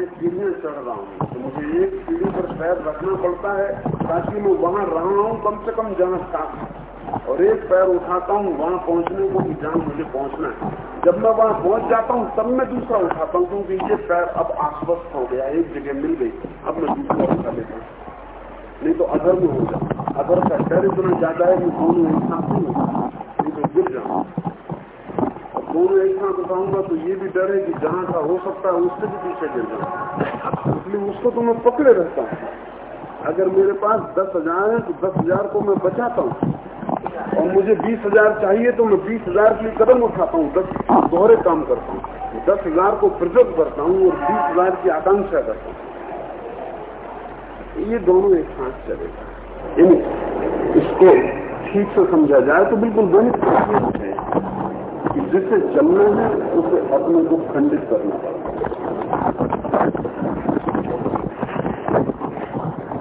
मैं सीढ़ियाँ चढ़ रहा हूँ। तो मुझे एक सीढ़ी पर पैर रखना पड़ता है ताकि मैं वहाँ रहा हूँ, कम से कम जहाँ साफ़ और एक पैर उठाता हूँ, वहाँ पहुँचने को कि जहाँ मुझे पहुँचना है। जब मैं वहाँ पहुँच जाता हूँ, तब मैं दूसरा उठाता हूँ, क्योंकि ये पैर अब आश्वस्त हो गया, एक जगह मिल गई। अब मैं दूसरा उठा लेता हूँ। नहीं तो अधर में हो जाए अधर का डर इतना ज़्यादा है कि दोनों साथ नहीं होता नहीं तो गिर जाऊँ। एक साथ उठाऊँगा तो ये भी डर है कि जहाँ का हो सकता है उससे भी पीछे गिर जाऊँ इसलिए उसको तो मैं पकड़े रहता हूँ। अगर मेरे पास दस हज़ार है तो दस हज़ार को मैं बचाता हूँ। और मुझे बीस हज़ार चाहिए तो मैं बीस हज़ार के लिए कदम उठाता हूँ, दस दोहरे काम करता हूँ। दस हज़ार को प्रिजर्व करता हूँ और बीस हज़ार की आकांक्षा करता हूँ। ये दोनों एक साथ चलेगा। इसको ठीक से समझा जाए तो बिल्कुल गणित है जिसे चलना है, उसे अपने को खंडित करना पड़ता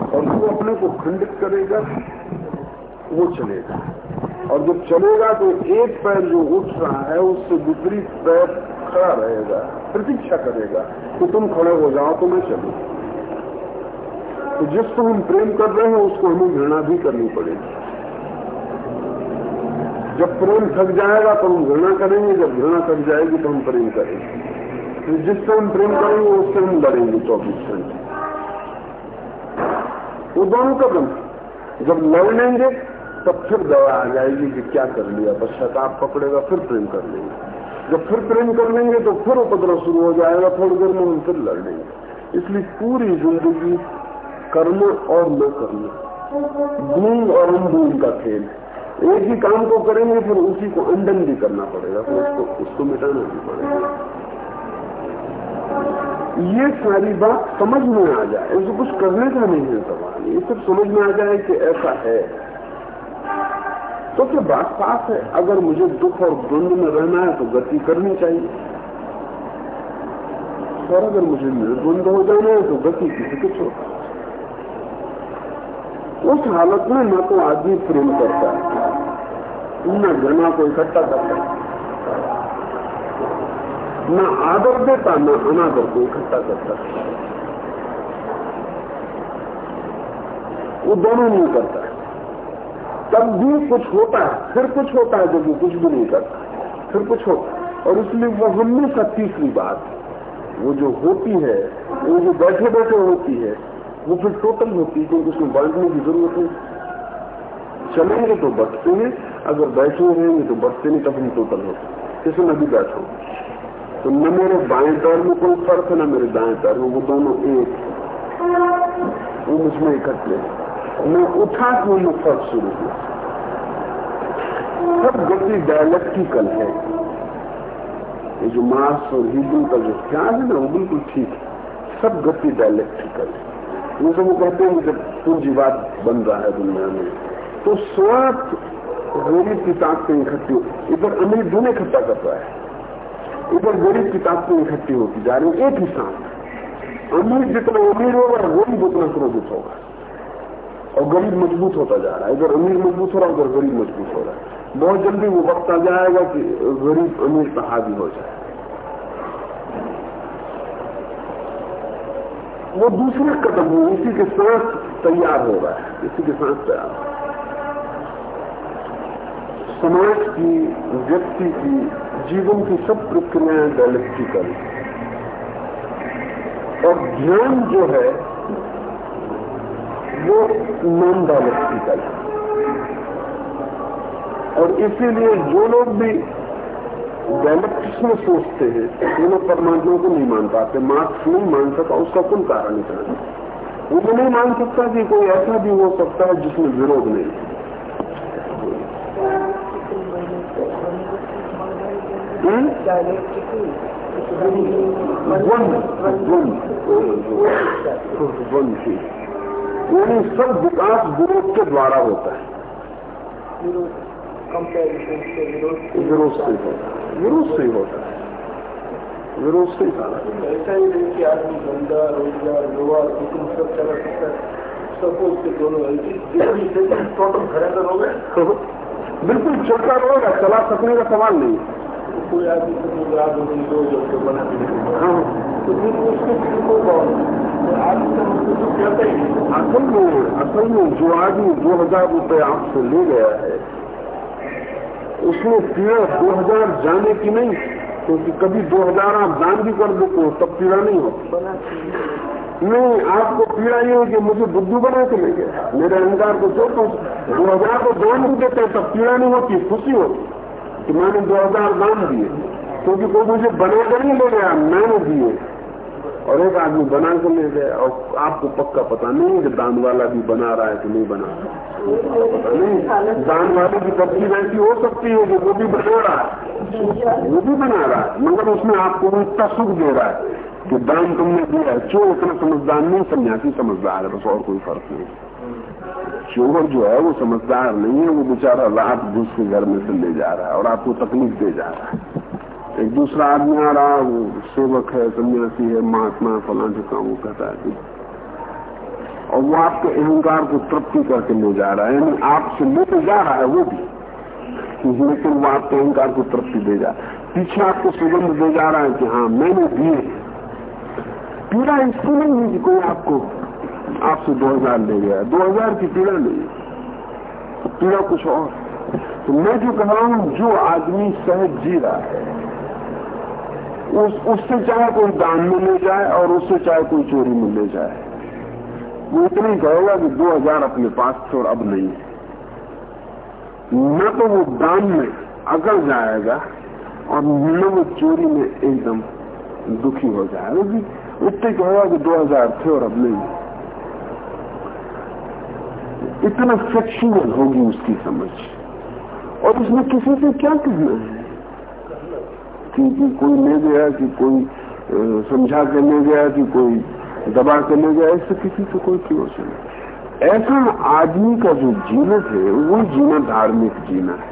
और जो अपने को खंडित करेगा, वो चलेगा। और जब चलेगा तो एक पैर जो उठ रहा है, उससे विपरीत पैर खड़ा रहेगा, प्रतीक्षा करेगा कि तुम खड़े हो जाओ तो मैं चलू। तो जिसको हम प्रेम कर रहे हैं, उसको हमें घृणा भी करनी पड़ेगी। जब प्रेम थक जाएगा तो हम घृणा करेंगे, जब घृणा थक जाएगी तो हम प्रेम करेंगे। तो जिससे हम प्रेम करेंगे, उससे हम लड़ेंगे चौबीस घंटे। वो दोनों कदम जब लड़ लेंगे तब फिर दवा आ जाएगी कि क्या कर लिया। पश्चाताप पकड़ेगा, फिर प्रेम कर लेंगे। जब फिर प्रेम कर लेंगे तो फिर उपद्रव शुरू हो जाएगा, थोड़ी देर में हम फिर लड़ लेंगे। इसलिए पूरी ज़िंदगी कर्म और न कर्म डूंग और अनडूंग का खेल। एक ही काम को करेंगे, फिर उसी को अंडन भी करना पड़ेगा, फिर उसको उसको मिटाना भी पड़ेगा। ये सारी बात समझ में आ जाए इसको कुछ करने का नहीं है सवाल। ये सिर्फ़ समझ में आ जाए कि ऐसा है। तो फिर बात साफ़ है, अगर मुझे दुख और द्वंद में रहना है तो गति करनी चाहिए। और अगर मुझे निर्द्वंद हो जाना है तो गति किसी को छोड़ता उस हालत में न तो आदमी प्रेम करता है। न घृणा को इकट्ठा करता न आदर देता न अनादर को इकट्ठा करता वो दोनों नहीं करता। तब भी कुछ होता है, फिर कुछ होता है, जब वो कुछ भी नहीं करता। फिर कुछ होता और इसलिए वो हमेशा तीसरी बात, वो जो होती है, वो जो बैठे बैठे होती है वो फिर टोटल होती है, क्योंकि उसमें बांटने की ज़रूरत है। चलेंगे तो बचते हैं, अगर बैठे रहेंगे तो बचते नहीं, तब हम टोटल होते जैसे मैं भी बैठा। तो न मेरे बाएँ पैर में कोई फ़र्क है, न मेरे दाएँ पैर में, वो दोनों एक वो मुझमें इकट्ठे मैं उठा के उनमें फ़र्क शुरू किया। सब गति डायलेक्टिकल है। ये जो मार्स और हिंदू का जो ख्याल है ना, वो बिल्कुल ठीक है। सब गति डायलेक्ट्रिकल है। जैसे वो कहते हैं जब पूंजीवाद बन रहा है दुनिया में तो स्वार्थ गरीब की ताकतें इकट्ठी इधर अमीर धन इकट्ठा कर रहा है, इधर गरीब की ताकतें इकट्ठी होती जा रही एक ही साथ। अमीर जितना अमीर होगा, गरीब उतना क्रोधित होगा। और गरीब मज़बूत होता जा रहा है, इधर अमीर मज़बूत हो रहा है, उधर गरीब मज़बूत हो रहा है। बहुत जल्दी वो वक्त आ जाएगा कि गरीब अमीर का हावी हो जाए। वो दूसरे कदम में इसी के साथ तैयार हो रहा है इसी के साथ तैयार समाज की, व्यक्ति की, जीवन की सब प्रक्रियाएँ डायलेक्ट्रिकल और ध्यान जो है, वो नॉन डायलेक्ट्रिकल है। और इसीलिए जो लोग भी डायलेक्ट्रिक्स में सोचते हैं वो लोग परमात्मा को नहीं मान पाते मार्क्स नहीं मान सका उसका कुल कारण इतना वो तो नहीं मान सकता कि कोई ऐसा भी हो सकता है जिसमें विरोध नहीं यानी सब विकास विरोध के द्वारा होता है विरोध से होता है विरोध से ही होता है। विरोध से सारा ऐसा ही नहीं कि आदमी धंधा रोज़गार विवाह कुटुंब सब चला सकता है सपोज़ के दोनों टोटल घरेंद्र हो गए। बिल्कुल चलता रहेगा चला सकने का सवाल नहीं। तो कोई आदमी तो बना हाँ। तो फिर उसके को कौन असल में असल में जो आदमी दो हज़ार रुपये आपसे ले गया है उसमें पीड़ा दो हज़ार जाने की नहीं, क्योंकि तो कभी दो हज़ार आप दान भी कर देते तब पीड़ा नहीं होती। नहीं आपको पीड़ा ये है कि मुझे बुद्धू बना के ले गया। मेरे अहंकार को चोट दो हज़ार को दान भी देते हैं, तब पीड़ा नहीं होती, खुशी होती कि मैंने दो हज़ार दान दिए। क्योंकि कोई मुझे बना कर नहीं ले गया, मैंने दिए। और एक आदमी बना के ले गया, और आपको पक्का पता नहीं कि दान वाला भी बना रहा है कि नहीं बना रहा पता नहीं। दान वाले की तस्वीर ऐसी हो सकती है कि वो भी बना रहा है। वो भी बना रहा है। मगर उसमें आपको इतना सुख दे रहा है कि दान तुमने दिया है। चोर उतना समझदार नहीं? सन्यासी समझदार है, बस और कोई फ़र्क नहीं। चोर जो है, वो समझदार नहीं है। वो बेचारा रात घुस के घर में से ले जा रहा है और आपको तकलीफ़ दे जा रहा है। एक दूसरा आदमी आ रहा वो सेवक है, सन्यासी है, महात्मा फला का वो कहता है और वो आपके अहंकार को तृप्ति करके ले जा रहा है, यानी आपसे लेके जा रहा है वो भी। लेकिन वो आपके अहंकार को तृप्ति दे जा पीछे आपको सुगंध दे जा रहा है कि हाँ मैंने दिए पीड़ा इसको नहीं है कि कोई आपको आपसे दो हज़ार ले गया, दो हज़ार की पीड़ा नहीं पीड़ा कुछ और। तो मैं जो कह रहा हूँ, जो आदमी सहज जी रहा है उस, उससे चाहे कोई दान में ले जाए और उससे चाहे कोई चोरी में ले जाए। वो इतना कहेगा कि दो हज़ार अपने पास थे और अब नहीं है। न तो वो दान में अकड़ जाएगा और न वो चोरी में एकदम दुखी हो जाएगा। क्योंकि इतने कहेगा कि दो हज़ार थे और अब नहीं इतना फ्लेक्सिबल होगी उसकी समझ। और उसमें किसी से क्या कहना है? कि कोई ले गया, कि कोई समझा के ले गया, कि कोई दबा के ले गया, इससे किसी से कोई क्यों नहीं। ऐसा आदमी का जो जीवन है, वो जीना धार्मिक जीना है।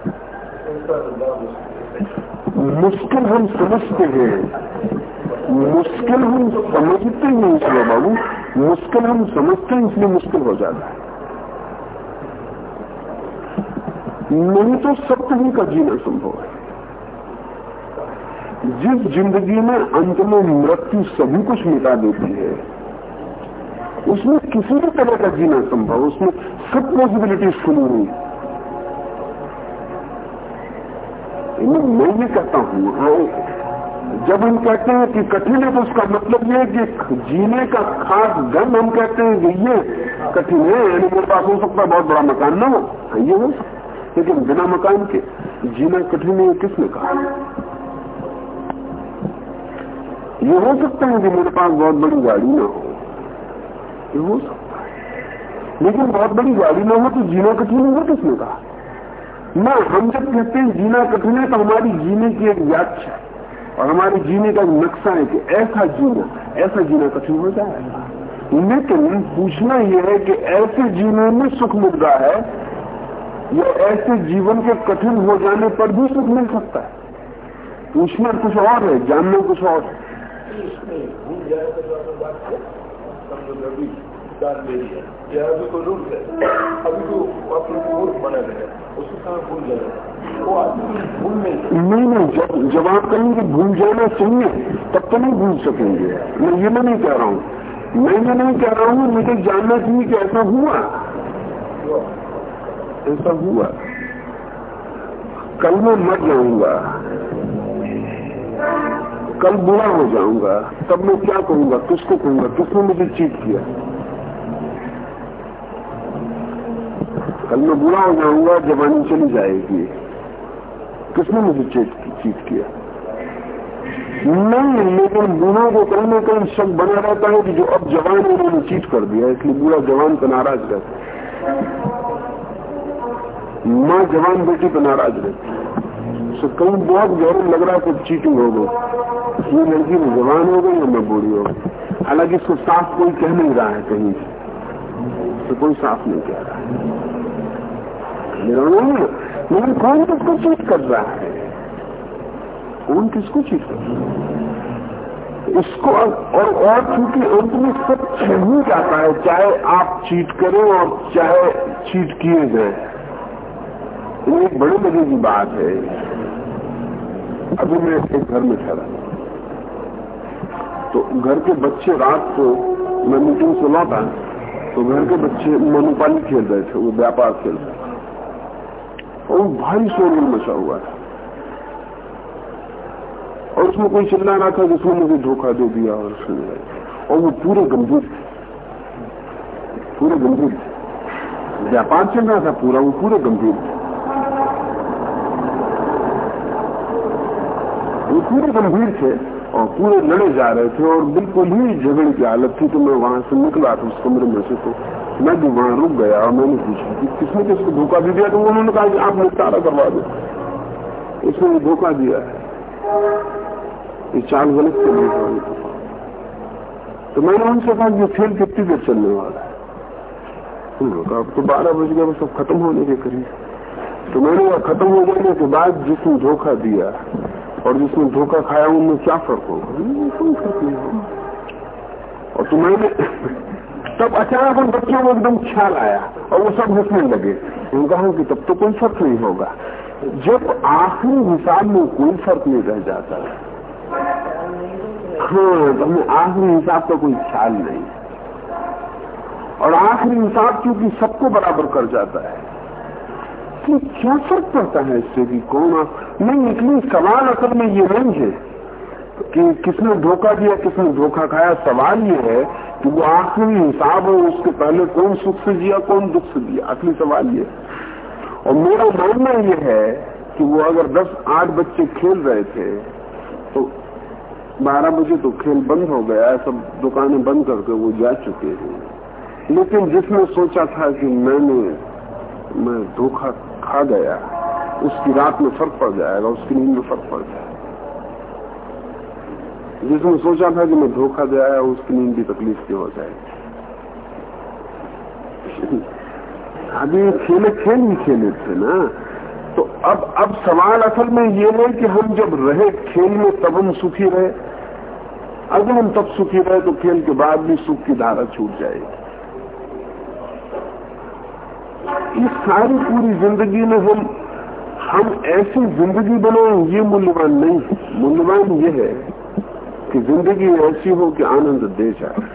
मुश्किल हम समझते हैं। मुश्किल हम समझते हैं इसलिए बाबू, मुश्किल हम समझते हैं इसलिए मुश्किल हो जाता है। नहीं तो सप्तमी का जीना संभव है। जिस ज़िंदगी में अंत में मृत्यु सभी कुछ मिटा देती है उसमें किसी भी तरह का जीना संभव उसमें सब पॉसिबिलिटीज खुली हुई मैं ये कहता हूँ हाँ जब हम कहते हैं कि कठिन है तो उसका मतलब ये है कि जीने का खास गम हम कहते हैं कि ये कठिन है यानी मेरे पास हो सकता है बहुत बड़ा मकान ना हो। हाँ, ये हो सकता लेकिन बिना मकान के जीना कठिन है किसने कहा? ये हो सकता है कि मेरे पास बहुत बड़ी गाड़ी ना हो। ये हो सकता है। लेकिन बहुत बड़ी गाड़ी ना हो तो जीना कठिन होगा किसने कहा? ना, हम जब कहते हैं जीना कठिन है तो हमारी जीने की एक व्याख्या और हमारे जीने का नक्शा है कि ऐसा जीना ऐसा जीना कठिन हो जाएगा। लेकिन पूछना यह है कि ऐसे जीवन में सुख मिल रहा है, या ऐसे जीवन के कठिन हो जाने पर भी सुख मिल सकता है? पूछना कुछ और है, जानना कुछ और है। अभी तो रूल है अभी तो अपने मूर्ख बना रहे उसको भूल जाएगा भूल नहीं नहीं नहीं, जब जब आप कहेंगे भूल जाना चाहिए, तब तो नहीं भूल सकेंगे। मैं ये मैं नहीं कह रहा हूँ। मैं ये नहीं कह रहा हूँ मुझे जानना चाहिए कि ऐसा हुआ। ऐसा हुआ। कल मैं मर जाऊँगा। कल बुरा हो जाऊँगा, तब मैं क्या कहूँगा, किसको कहूँगा? किसने मुझे चीट किया? कल मैं बुरा हो जाऊँगा, जवानी चली जाएगी। किसने मुझे चीट चीट किया? नहीं, लेकिन बूढ़ों को कहीं ना कहीं शक बना रहता है कि जो अब जवान है, उन्होंने चीट कर दिया, इसलिए बूढ़ा जवान पर नाराज़ रहता है। माँ जवान बेटी पर नाराज़ रहती तो कहीं बहुत गहरे लग रहा है कुछ चीटिंग हो गई ये लड़की जवान हो गई या मैं बूढ़ी हो गई। हालाँकि इसको साफ़ कोई कह नहीं रहा है कहीं तो कोई साफ़ नहीं कह रहा है। लेकिन कौन किसको चीट कर रहा है? कौन किसको चीट कर रहा है? इसको और और चूँकि अंत में सब छह जाता है, चाहे आप चीट करें और चाहे चीट किए जाए। एक बड़े मज़े की बात है। अभी मैं एक घर में ठहरा तो घर के बच्चे रात को मैं मीटिंग से लौटा तो घर के बच्चे मनुपाली खेल रहे थे, वो व्यापार खेल रहे थे। और भारी शोरगुल मचा हुआ था। और उसमें कोई चिल्ला रहा था जिसने मुझे धोखा दे दिया और उसने और वो पूरे गंभीर थे। पूरे गंभीर थे। व्यापार चल रहा था पूरा, वो पूरे गंभीर थे। वो पूरे गंभीर थे। और पूरे लड़े जा रहे थे और बिल्कुल ही झगड़े की हालत थी तो मैं वहाँ से निकला था उस कमरे में से तो मैं भी वहाँ रुक गया और मैंने पूछा कि किसने किसको धोखा भी दिया? तो उन्होंने कहा कि आप निपटारा करवा दो। इसने धोखा दिया है। ये चाल गलत चलने वाली तो मैंने उनसे कहा कि खेल कितनी देर चलने वाला है? तो बारह बज गया सब खत्म होने के करीब। तो मैंने कहा, खत्म हो जाने के बाद जिसने धोखा दिया और जिसने धोखा खाया उनमें क्या फ़र्क होगा? होगा। और तो मैंने तब अचानक उन बच्चों को एकदम ख्याल आया और वो सब हंसने लगे। उन्होंने कहा कि तब तो कोई फ़र्क नहीं होगा। जब आखिरी हिसाब में कोई फ़र्क नहीं रह जाता। हाँ तो हमें आखिरी हिसाब का कोई ख्याल नहीं। और आखिरी हिसाब क्योंकि सबको बराबर कर जाता है। तो क्या फ़र्क पड़ता है इससे कि कौन आप नहीं, इसलिए सवाल असल में ये नहीं है कि किसने धोखा दिया, किसने धोखा खाया। सवाल ये है कि वो आखिरी हिसाब हो, उसके पहले कौन सुख से जिया, कौन दुख से जिया? असली सवाल ये और मेरा मानना ये है कि वो अगर दस, आठ बच्चे खेल रहे थे तो बारह बजे तो खेल बंद हो गया, सब दुकानें बंद करके वो जा चुके हैं। लेकिन जिसने सोचा था कि मैंने, मैं धोखा खा गया, उसकी रात में फ़र्क पड़ जाएगा, उसकी नींद में फ़र्क पड़ जाएगा। जिसने सोचा था कि मैं धोखा दे आया, उसकी नींद भी तकलीफ़ की हो जाएगी। अभी खेले खेल ही खेले थे ना। तो अब अब सवाल असल में ये है कि हम जब रहे खेल में, तब हम सुखी रहे। अगर हम तब सुखी रहे तो खेल के बाद भी सुख की धारा छूट जाएगी। इस सारी पूरी ज़िंदगी में हम हम ऐसी ज़िंदगी बनाए ये मूल्यवान नहीं है। मूल्यवान ये है कि ज़िंदगी ऐसी हो कि आनंद दे जाए।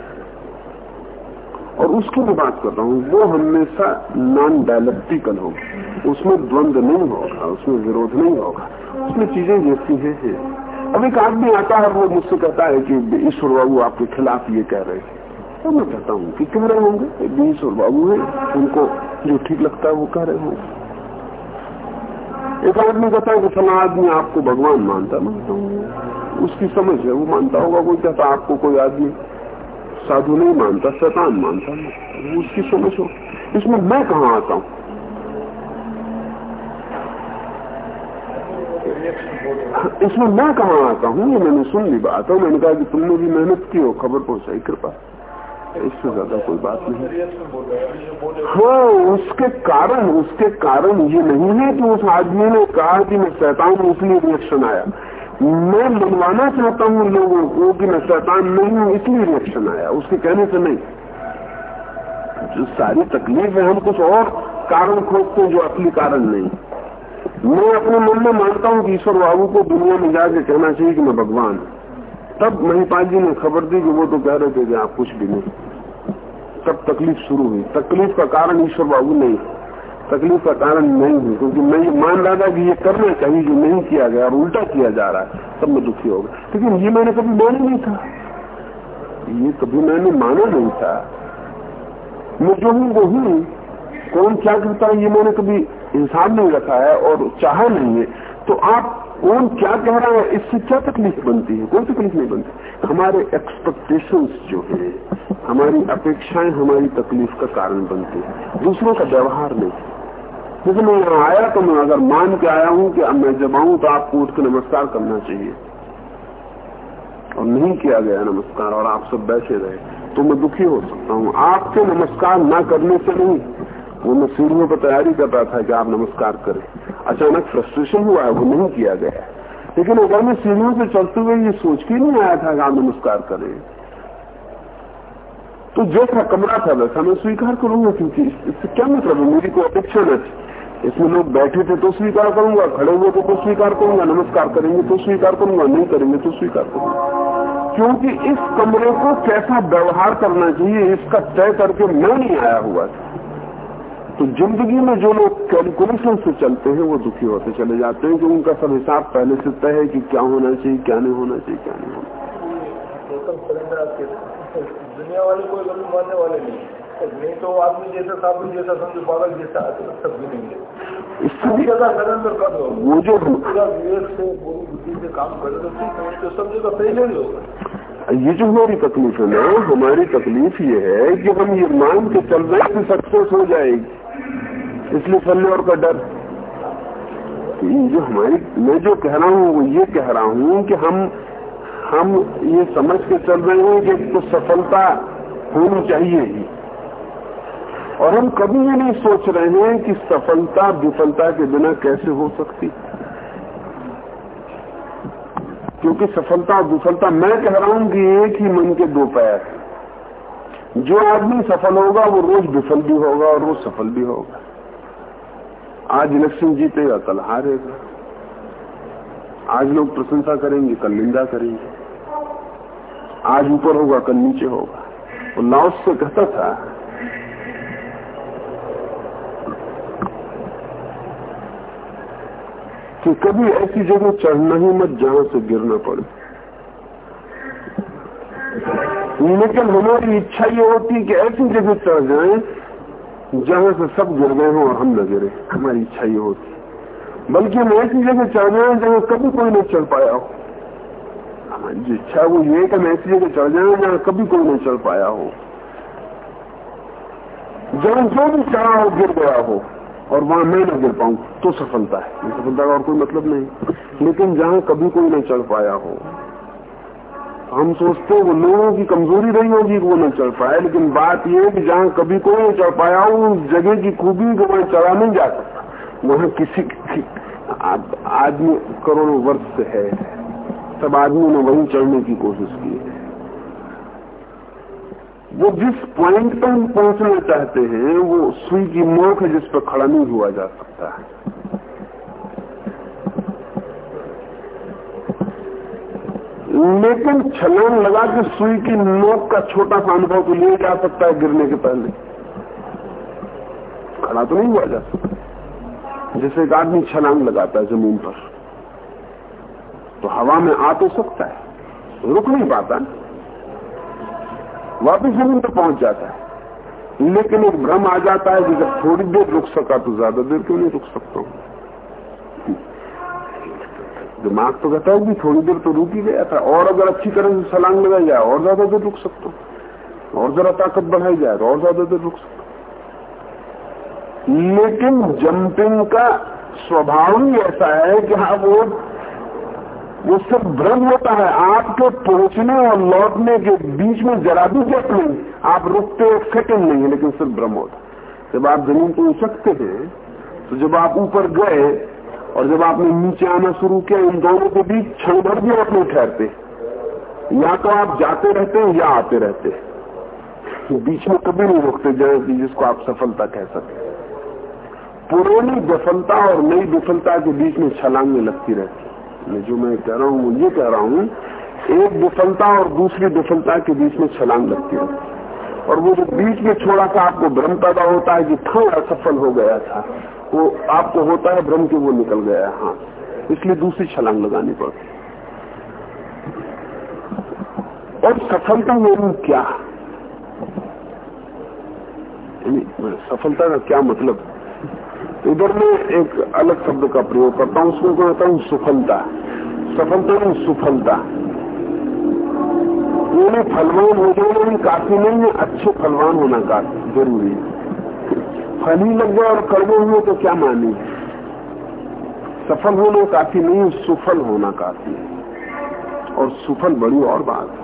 और उसकी मैं बात कर रहा हूँ वो हमेशा नॉन डायलेक्टिकल होगी। उसमें द्वंद नहीं होगा उसमें विरोध नहीं होगा। उसमें चीज़ें जैसी है, है। अब एक आदमी आता है वो मुझसे कहता है कि ईश्वर बाबू आपके खिलाफ ये कह रहे थे तो मैं कहता हूँ कि कह रहे होंगे और बाबू है, उनको जो ठीक लगता है वो कह रहे होंगे। एक आदमी कहता है कि फला आदमी आपको भगवान मानता मानता हूँ, उसकी समझ है, वो मानता होगा कोई कहता आपको कोई आदमी साधु नहीं मानता, शैतान मानता वो उसकी समझ हो। इसमें मैं कहा आता हूँ? इसमें मैं कहा आता हूँ? ये मैंने सुन ली बात, और मैंने कहा कि तुमने भी मेहनत की हो, खबर पहुंचाई, कृपा। इससे ज़्यादा कोई बात नहीं। हाँ उसके कारण उसके कारण ये नहीं है कि उस आदमी ने कहा कि मैं शैतान हूँ, इसलिए रिएक्शन आया। मैं मनवाना चाहता हूँ लोगों को कि मैं शैतान नहीं हूँ, इसलिए रिएक्शन आया। उसके कहने से नहीं। जो सारी तकलीफ़ है, हम कुछ और कारण खोजते हैं जो असली कारण नहीं। मैं अपने मन में मानता हूँ कि ईश्वर बाबू को दुनिया में जाके कहना चाहिए कि मैं भगवान हूँ। तब महिपाल जी ने खबर दी कि वो तो कह रहे थे कि आप कुछ भी नहीं। तब तकलीफ़ शुरू हुई। तकलीफ़ का कारण ईश्वर बाबू नहीं तकलीफ़ का कारण नहीं हुई क्योंकि मैं ये मान रहा था कि ये करना चाहिए, जो नहीं किया गया और उल्टा किया जा रहा है, तब मैं दुखी होगा लेकिन ये मैंने कभी माना नहीं था। ये कभी मैंने माना नहीं था। मैं जो हूँ, वो हूँ। कौन क्या करता है, ये मैंने कभी इंसान नहीं रखा है और चाहा नहीं है। तो आप कौन क्या कह रहा है, इससे क्या तकलीफ़ बनती है? कोई तकलीफ़ नहीं बनती। हमारे एक्सपेक्टेशंस जो है, हमारी अपेक्षाएँ हमारी तकलीफ़ का कारण बनती है। दूसरों का व्यवहार नहीं। जैसे मैं यहाँ आया तो मैं अगर मान के आया हूँ कि अब मैं जब आऊँ तो आपको उठ के नमस्कार करना चाहिए। और नहीं किया गया नमस्कार और आप सब बैठे रहे तो मैं दुखी हो सकता हूँ। आपके नमस्कार न करने से नहीं वो मैं सीढ़ियों पर तैयारी कर रहा था कि आप नमस्कार करें। अचानक फ्रस्ट्रेशन हुआ है, वो नहीं किया गया लेकिन अगर मैं सीढ़ियों से चलते हुए ये सोच के नहीं आया था कि आप नमस्कार करें। तो जैसा कमरा था वैसा मैं स्वीकार करूँगा, क्योंकि इससे क्या मतलब है? मेरी कोई अपेक्षा न थी। इसमें लोग बैठे थे तो स्वीकार करूँगा, खड़े हुए थे तो स्वीकार करूँगा, नमस्कार करेंगे तो स्वीकार करूँगा, नहीं करेंगे तो स्वीकार करूँगा। क्योंकि इस कमरे को कैसा व्यवहार करना चाहिए, इसका तय करके मैं नहीं आया हुआ था। तो ज़िंदगी में जो लोग कैलकुलेशन से चलते हैं वो दुखी होते चले जाते हैं कि उनका सब हिसाब पहले से तय है कि क्या होना चाहिए क्या नहीं होना चाहिए क्या नहीं होना दुनिया वाले कोई मानने वाले नहीं नहीं तो आदमी जैसा साबुन जैसा समझो पागल जैसा सब भी नहीं है। वो जो पूरा विवेक से पूरी बुद्धि से काम कर तो सब जगह पहले ही होगा। ये जो हमारी तकलीफ़ है ना हमारी तकलीफ़ ये है कि हम ये मान के चल रहे हैं सक्सेस हो जाएगी। इसलिए फल्योर का डर। जो हमारी, मैं जो कह रहा हूँ, वो ये कह रहा हूँ कि हम हम ये समझ के चल रहे हैं कि कुछ सफलता होनी चाहिए ही। और हम कभी ये नहीं सोच रहे हैं कि सफलता, विफलता के बिना कैसे हो सकती। क्योंकि सफलता और विफलता, मैं कह रहा हूँ कि एक ही मन के दो पैर जो आदमी सफल होगा, वो रोज विफल भी होगा और रोज सफल भी होगा। आज इलेक्शन जीतेगा, कल हारेगा। आज लोग प्रशंसा करेंगे, कल निंदा करेंगे। आज ऊपर होगा, कल नीचे होगा। वो लाउस से कहता था, कि कभी ऐसी जगह चढ़ना ही मत जहाँ से गिरना पड़े। लेकिन हमारी इच्छा ये होती है कि ऐसी जगह चढ़ जाए जहाँ से सब गिर गए हों और हम न गिरे हमारी इच्छा ये होती बल्कि हम ऐसी जगह चढ़ जाए जहाँ कभी कोई नहीं चढ़ पाया हो हमारी इच्छा वो ये कि हम ऐसी जगह चढ़ जाए जहाँ कभी कोई नहीं चढ़ पाया हो जहाँ जो भी चढ़ा हो गिर गया हो और वहाँ मैं न गिर पाऊँ तो सफलता है सफलता का और कोई मतलब नहीं लेकिन जहाँ कभी कोई नहीं चढ़ पाया हो हम सोचते हैं वो लोगों की कमज़ोरी रही होगी वो न चढ़ पाए, लेकिन बात यह है कि जहाँ कभी कोई चढ़ पाया हो उस जगह की खूबी को वहाँ चढ़ा नहीं जा सकता। वहाँ किसी आदमी करोड़ों वर्ष से है, सब आदमी ने वहीं चढ़ने की कोशिश की है। वो जिस पॉइंट पर हम पहुँचना चाहते हैं, वो सुई की मोख है जिस पर खड़ा नहीं हुआ जा सकता है। लेकिन छलांग लगा के सुई की नोक का छोटा सा अनुभव तो लिया जा सकता है गिरने के पहले? खड़ा तो नहीं हुआ जा सकता। जैसे एक आदमी छलांग लगाता है ज़मीन पर तो हवा में आ तो सकता है, रुक नहीं पाता वापिस ज़मीन पर पहुँच जाता है। लेकिन एक भ्रम आ जाता है कि जब थोड़ी देर रुक सका तो ज़्यादा देर क्यों नहीं रुक सकता हूँ? दिमाग तो कहता है कि थोड़ी देर तो रुक ही गया था। और अगर अच्छी तरह से सलांग लगाई जाए, और ज़्यादा देर रुक सकते और जरा ताकत बढ़ाई जाए तो और ज़्यादा देर रुक सकते लेकिन जंपिंग का स्वभाव ही ऐसा है कि हाँ वो वो सिर्फ़ भ्रम होता है। आपके पहुँचने और लौटने के बीच में जरा भी गैप नहीं। आप रुकते एक सेकंड नहीं, लेकिन सिर्फ़ भ्रम होता जब आप ज़मीन को उचकते हैं तो जब आप ऊपर गए और जब आपने नीचे आना शुरू किया, इन दोनों के बीच क्षण भर भी आप नहीं ठहरते। या तो आप जाते रहते हैं या आते रहते हैं। बीच में कभी नहीं रुकते जिसको आप सफलता कह सकते पुरानी विफलता और नई विफलता के बीच में छलांगे लगती रहती जो मैं कह रहा हूँ, वो ये कह रहा हूँ, एक विफलता और दूसरी विफलता के बीच में छलांग लगती है। और वो जो बीच में छोड़ा था आपको भ्रम पैदा होता है कि था असफल हो गया था। वो आपको होता है भ्रम कि वो निकल गया है हाँ। इसलिए दूसरी छलांग लगानी पड़ती और सफलता में क्या? सफलता का क्या मतलब? इधर मैं एक अलग शब्द का प्रयोग करता हूँ, उसको कहता हूँ सुफलता। सफलता नहीं सुफलता। ये फलवान हो जाए काफ़ी नहीं है, अच्छे फलवान होना काफ़ी ज़रूरी है। फल ही लग गए और कड़वे हुए तो क्या माने? सफल होना काफ़ी नहीं, सुफल होना काफ़ी है। और सुफल बड़ी और बात है।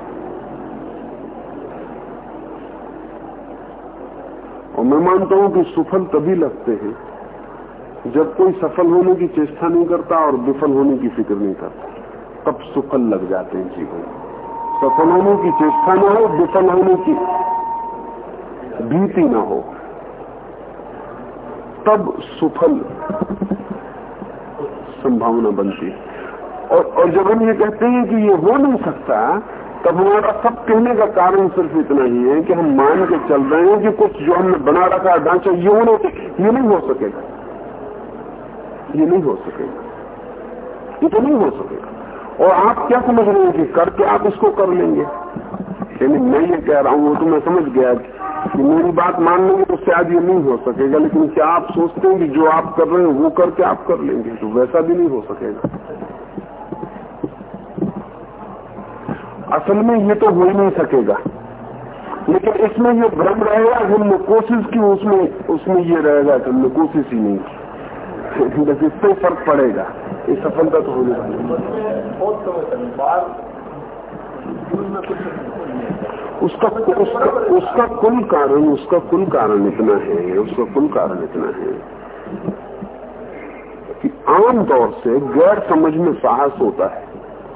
और मैं मानता हूँ कि सुफल तभी लगते हैं जब कोई सफल होने की चेष्टा नहीं करता और विफल होने की फ़िक्र नहीं करता। तब सुफल लग जाते हैं जीवन। सफल होने की चेष्टा न हो, विफल होने की भीति न हो। तब सुफल संभावना बनती है। और, और जब हम ये कहते हैं कि ये हो नहीं सकता तब हमारा सब कहने का कारण सिर्फ़ इतना ही है कि हम मान के चल रहे हैं कि कुछ जो हमने बना रखा है ढांचा ये होने ये नहीं हो सकेगा। ये नहीं हो सकेगा। ये तो नहीं हो सकेगा। और आप क्या समझ रहे हैं कि करके आप इसको कर लेंगे? यानी मैं ये कह रहा हूँ वो तो मैं समझ गया कि मेरी बात मान लेंगे तो शायद ये नहीं हो सकेगा, लेकिन क्या आप सोचते हैं कि जो आप कर रहे हैं, वो करके आप कर लेंगे तो वैसा भी नहीं हो सकेगा। असल में ये तो हो ही नहीं सकेगा। लेकिन इसमें ये भ्रम रहेगा हमने कोशिश की उसमें उसमें ये रहेगा कि हमने कोशिश ही नहीं की। बस इससे फ़र्क पड़ेगा, ये सफलता तो होने वाली उसका उसका उसका कुल कारण, उसका कुल कारण इतना है, उसका कुल कारण इतना है कि आमतौर से गैर समझ में साहस होता है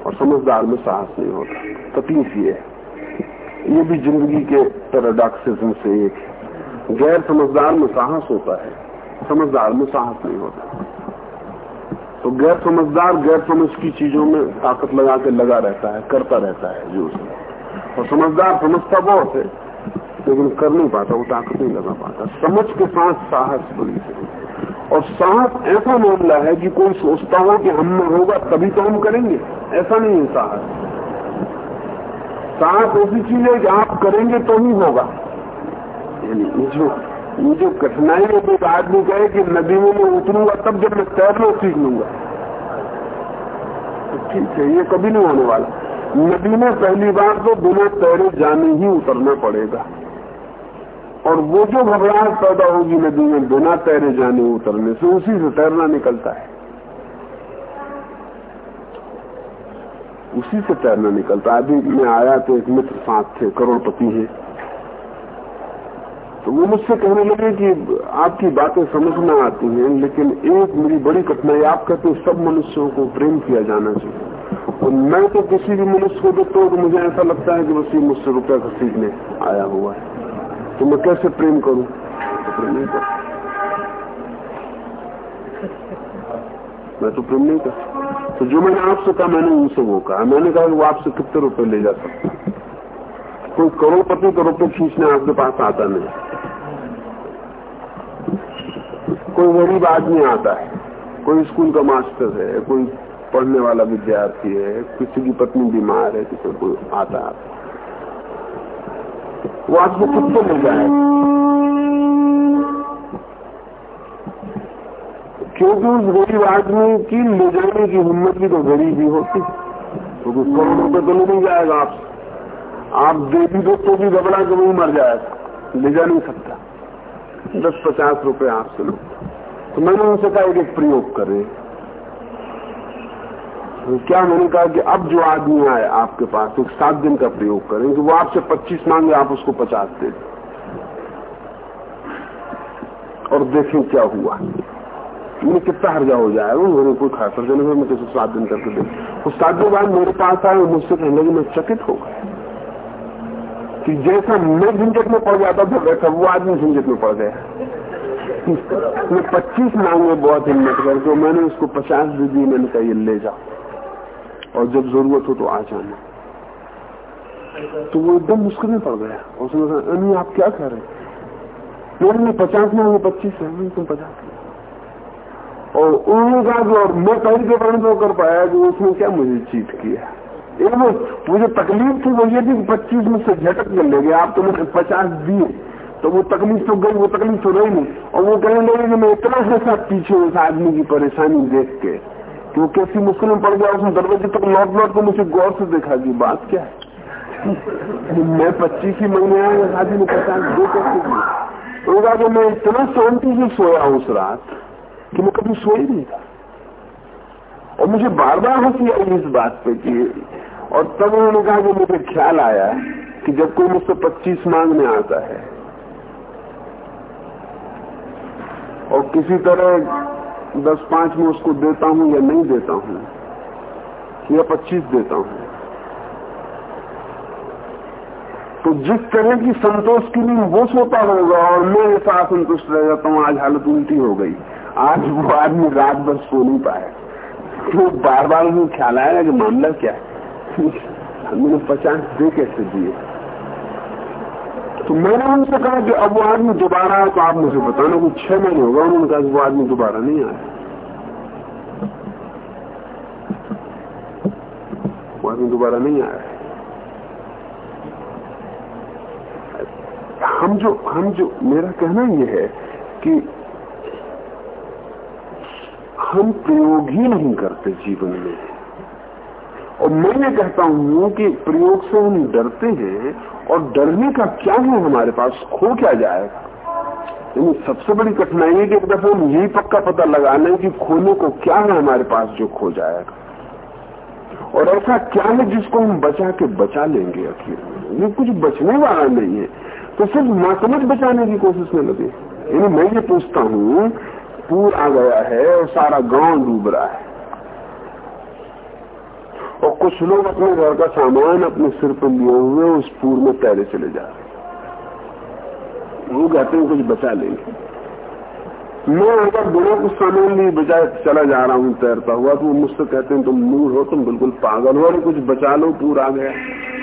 और समझदार में साहस नहीं होता। तकलीफ़ ये है। ये भी ज़िंदगी के पैराडॉक्सिज्म से एक है। गैर समझदार में साहस होता है, समझदार में साहस नहीं होता। तो गैर समझदार गैर समझ की चीज़ों में ताकत लगा के लगा रहता है, करता रहता है, जो उसमें। और समझदार समझता बहुत है, लेकिन कर नहीं पाता, वो ताकत नहीं लगा पाता। समझ के साथ साहस से और साहस ऐसा मामला है कि कोई सोचता हो कि हम में होगा, तभी तो हम करेंगे। ऐसा नहीं है साहस। साहस ऐसी चीज़ है कि आप करेंगे तो ही होगा। यानी जो, ये जो कठिनाई है एक आदमी कहे कि नदी में मैं उतरूँगा, तब जब मैं तैरना सीख लूँगा। तो ठीक है, ये कभी नहीं होने वाला। नदी में पहली बार तो बिना तैरे जाने ही उतरना पड़ेगा। और वो जो घबराहट पैदा होगी नदी में बिना तैरे जाने उतरने से, उसी से तैरना निकलता है। उसी से तैरना निकलता है। अभी मैं आया तो एक मित्र साथ थे, करोड़पति है। तो वो मुझसे कहने लगे कि आपकी बातें समझ में आती हैं, लेकिन एक मेरी बड़ी कठिनाई, आप कहते हैं सब मनुष्यों को प्रेम किया जाना चाहिए। और मैं तो किसी भी मनुष्य को देखता हूँ तो मुझे ऐसा लगता है कि ये मुझसे रुपया खसीदने आया हुआ है। तो मैं कैसे प्रेम करूँ? तो प्रेम नहीं कर मैं तो प्रेम नहीं कर तो जो मैंने आपसे कहा, मैंने उनसे वो कहा। मैंने कहा वो आपसे कितने रुपए ले जा सकता कोई करोड़पति का रुपये खींचने आपके पास आता नहीं। कोई गरीब आदमी आता है। कोई स्कूल का मास्टर है, कोई पढ़ने वाला विद्यार्थी है, किसी की पत्नी बीमार है, किसी को आता है। वो आपको खुद को मिल जाए। क्योंकि उस गरीब आदमी की ले जाने की हिम्मत भी तो गरीब ही होती। क्योंकि करोड़ रुपए तो नहीं जाएगा आपसे। आप दे भी दो तो भी घबरा के वही मर जाएगा। ले जा नहीं सकता। दस पचास रुपए आपसे लो तो मैंने उनसे कहा एक प्रयोग करें। क्या मैंने कहा कि अब जो आदमी आए आपके पास, एक सात दिन का प्रयोग करें कि वो आपसे पच्चीस मांगे, आप उसको पचास दे और देखें क्या हुआ। मैंने कितना हर्जा हो जाएगा उन्होंने कोई खास हर्जा नहीं मैं किसी सात दिन करके दे उस सात दिन बाद मेरे पास आए मुझसे कहने लगे, मैं चकित हो गया। कि जैसा मैं झंझट में पड़ जाता था वैसा वो आदमी झंझट में पड़ गया। मैं पच्चीस मांगे बहुत हिम्मत करके, मैंने उसको पचास दे दी मैंने कहा, ये ले जाओ। और जब ज़रूरत हो तो आ जाना। तो वो एकदम मुश्किल में पड़ गया। उसने कहा, अनी, आप क्या कह रहे हैं? पचास में, वो पच्चीस है। तुम पचास और उन्होंने कहा कि, और मैं पहले के कारण तो कर पाया कि उसने क्या मुझे चीट किया? एक वो मुझे तकलीफ़ थी, वो ये थी पच्चीस में से झटक कर ले गए आप तो मैंने पचास दिए। तो वो तकलीफ़ तो गई, वो तकलीफ़ तो रही नहीं। और वो कहने लगे कि मैं इतना हंसा पीछे उस आदमी की परेशानी देख के वो कैसी मुश्किल में पड़ गया, उसने दरवाजे तक लौट लौट को मुझे गौर से देखा कि बात क्या है। मैं पच्चीस ही महीने आया शादी में पचास दो कैसे कहा कि मैं इतना शांति से सोया उस रात कि मैं कभी सोई नहीं था। और मुझे बार बार हँसी आई इस बात पे कि, और तब उन्होंने कहा कि मुझे ख्याल आया कि जब कोई मुझसे पच्चीस मांगने आता है, और किसी तरह दस पाँच में उसको देता हूँ या नहीं देता हूँ, या पच्चीस देता हूँ। तो जिस तरह की संतोष की नींद वो सोता होगा और मैं ऐसा असंतुष्ट रह जाता हूँ, आज हालत उल्टी हो गई। आज वो आदमी रात भर सो नहीं पाया। तो बार बार मुझे ख्याल आया कि मामला क्या है? मैंने पचास दे कैसे दिए। तो मैंने उनसे कहा कि अब वो आदमी दोबारा आया तो आप मुझे बताना कुछ छह महीने होगा, उन्होंने कहा कि वो आदमी दोबारा नहीं आया। वो आदमी दोबारा नहीं आया। हम जो हम जो, मेरा कहना यह है कि हम प्रयोग ही नहीं करते जीवन में। और मैं ये कहता हूँ कि प्रयोग से हम डरते हैं और डरने का क्या है हमारे पास? खो क्या जाएगा यानी सबसे बड़ी कठिनाई है कि एक दफ़ा हम यही पक्का पता लगा लें कि खोने को क्या है हमारे पास जो खो जाएगा। और ऐसा क्या है जिसको हम बचा के बचा लेंगे आखिर ये कुछ बचने वाला नहीं है। तो सिर्फ़ मातमत बचाने की कोशिश में लगे। यानी मैं ये पूछता हूँ, पूर आ गया है और सारा गाँव डूब रहा है। और कुछ लोग अपने घर का सामान अपने सिर पर लिए हुए उस पूर में तैरे चले जा रहे वो कहते हैं, कुछ बचा लेंगे। मैं अगर बिना कुछ सामान लिए बजाय चला जा रहा हूँ, तैरता हुआ तो वो मुझसे कहते हैं, तुम मूड हो, तुम बिल्कुल पागल हो और कुछ बचा लो, पूर आ गया।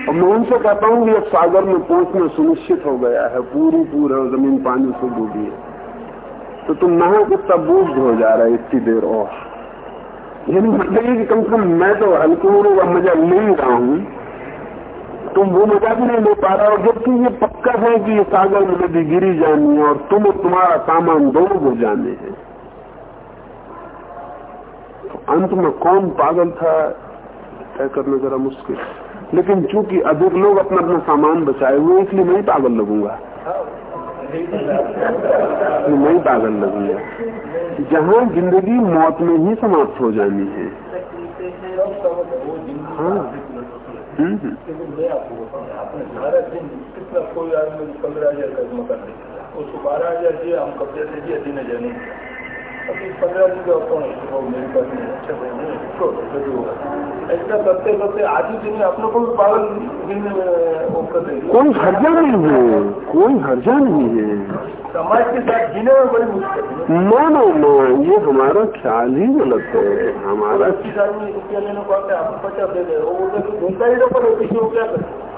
और मैं उनसे कहता हूँ कि अब सागर में पहुँचना सुनिश्चित हो गया है, पूरी पूर है ज़मीन पानी से डूबी है। तो तुम नहा कितना बोझ हो जा रहा है, इतनी देर और। यानी मतलब ये कि कम से कम मैं तो हल्के होने का मज़ा ले ही रहा हूँ। तुम वो मज़ा भी नहीं ले पा रहा और जबकि ये पक्का है कि ये सागर नदी गिरी जानी है और तुम और तुम्हारा सामान दोनों को जाने हैं। तो अंत में कौन पागल था, तय करना जरा मुश्किल। लेकिन चूँकि अधिक लोग अपना अपना सामान बचाए हुए इसलिए मैं ही पागल लगूँगा। मैं ही पागल लगूँगा। जहाँ ज़िंदगी मौत में ही समाप्त हो जानी है। हाँ। उसको बारह हज़ार दिया, हम कब्जे से दिया तीन हज़ार नहीं कोई हर्जा नहीं है, कोई हर्जा नहीं है। समाज के साथ जीने में बड़ी मुश्किल है नो नो नो ये हमारा ख्याल ही गलत है, हमारा लेने को आते हैं आप पचास दे दे वो किसी को क्या करें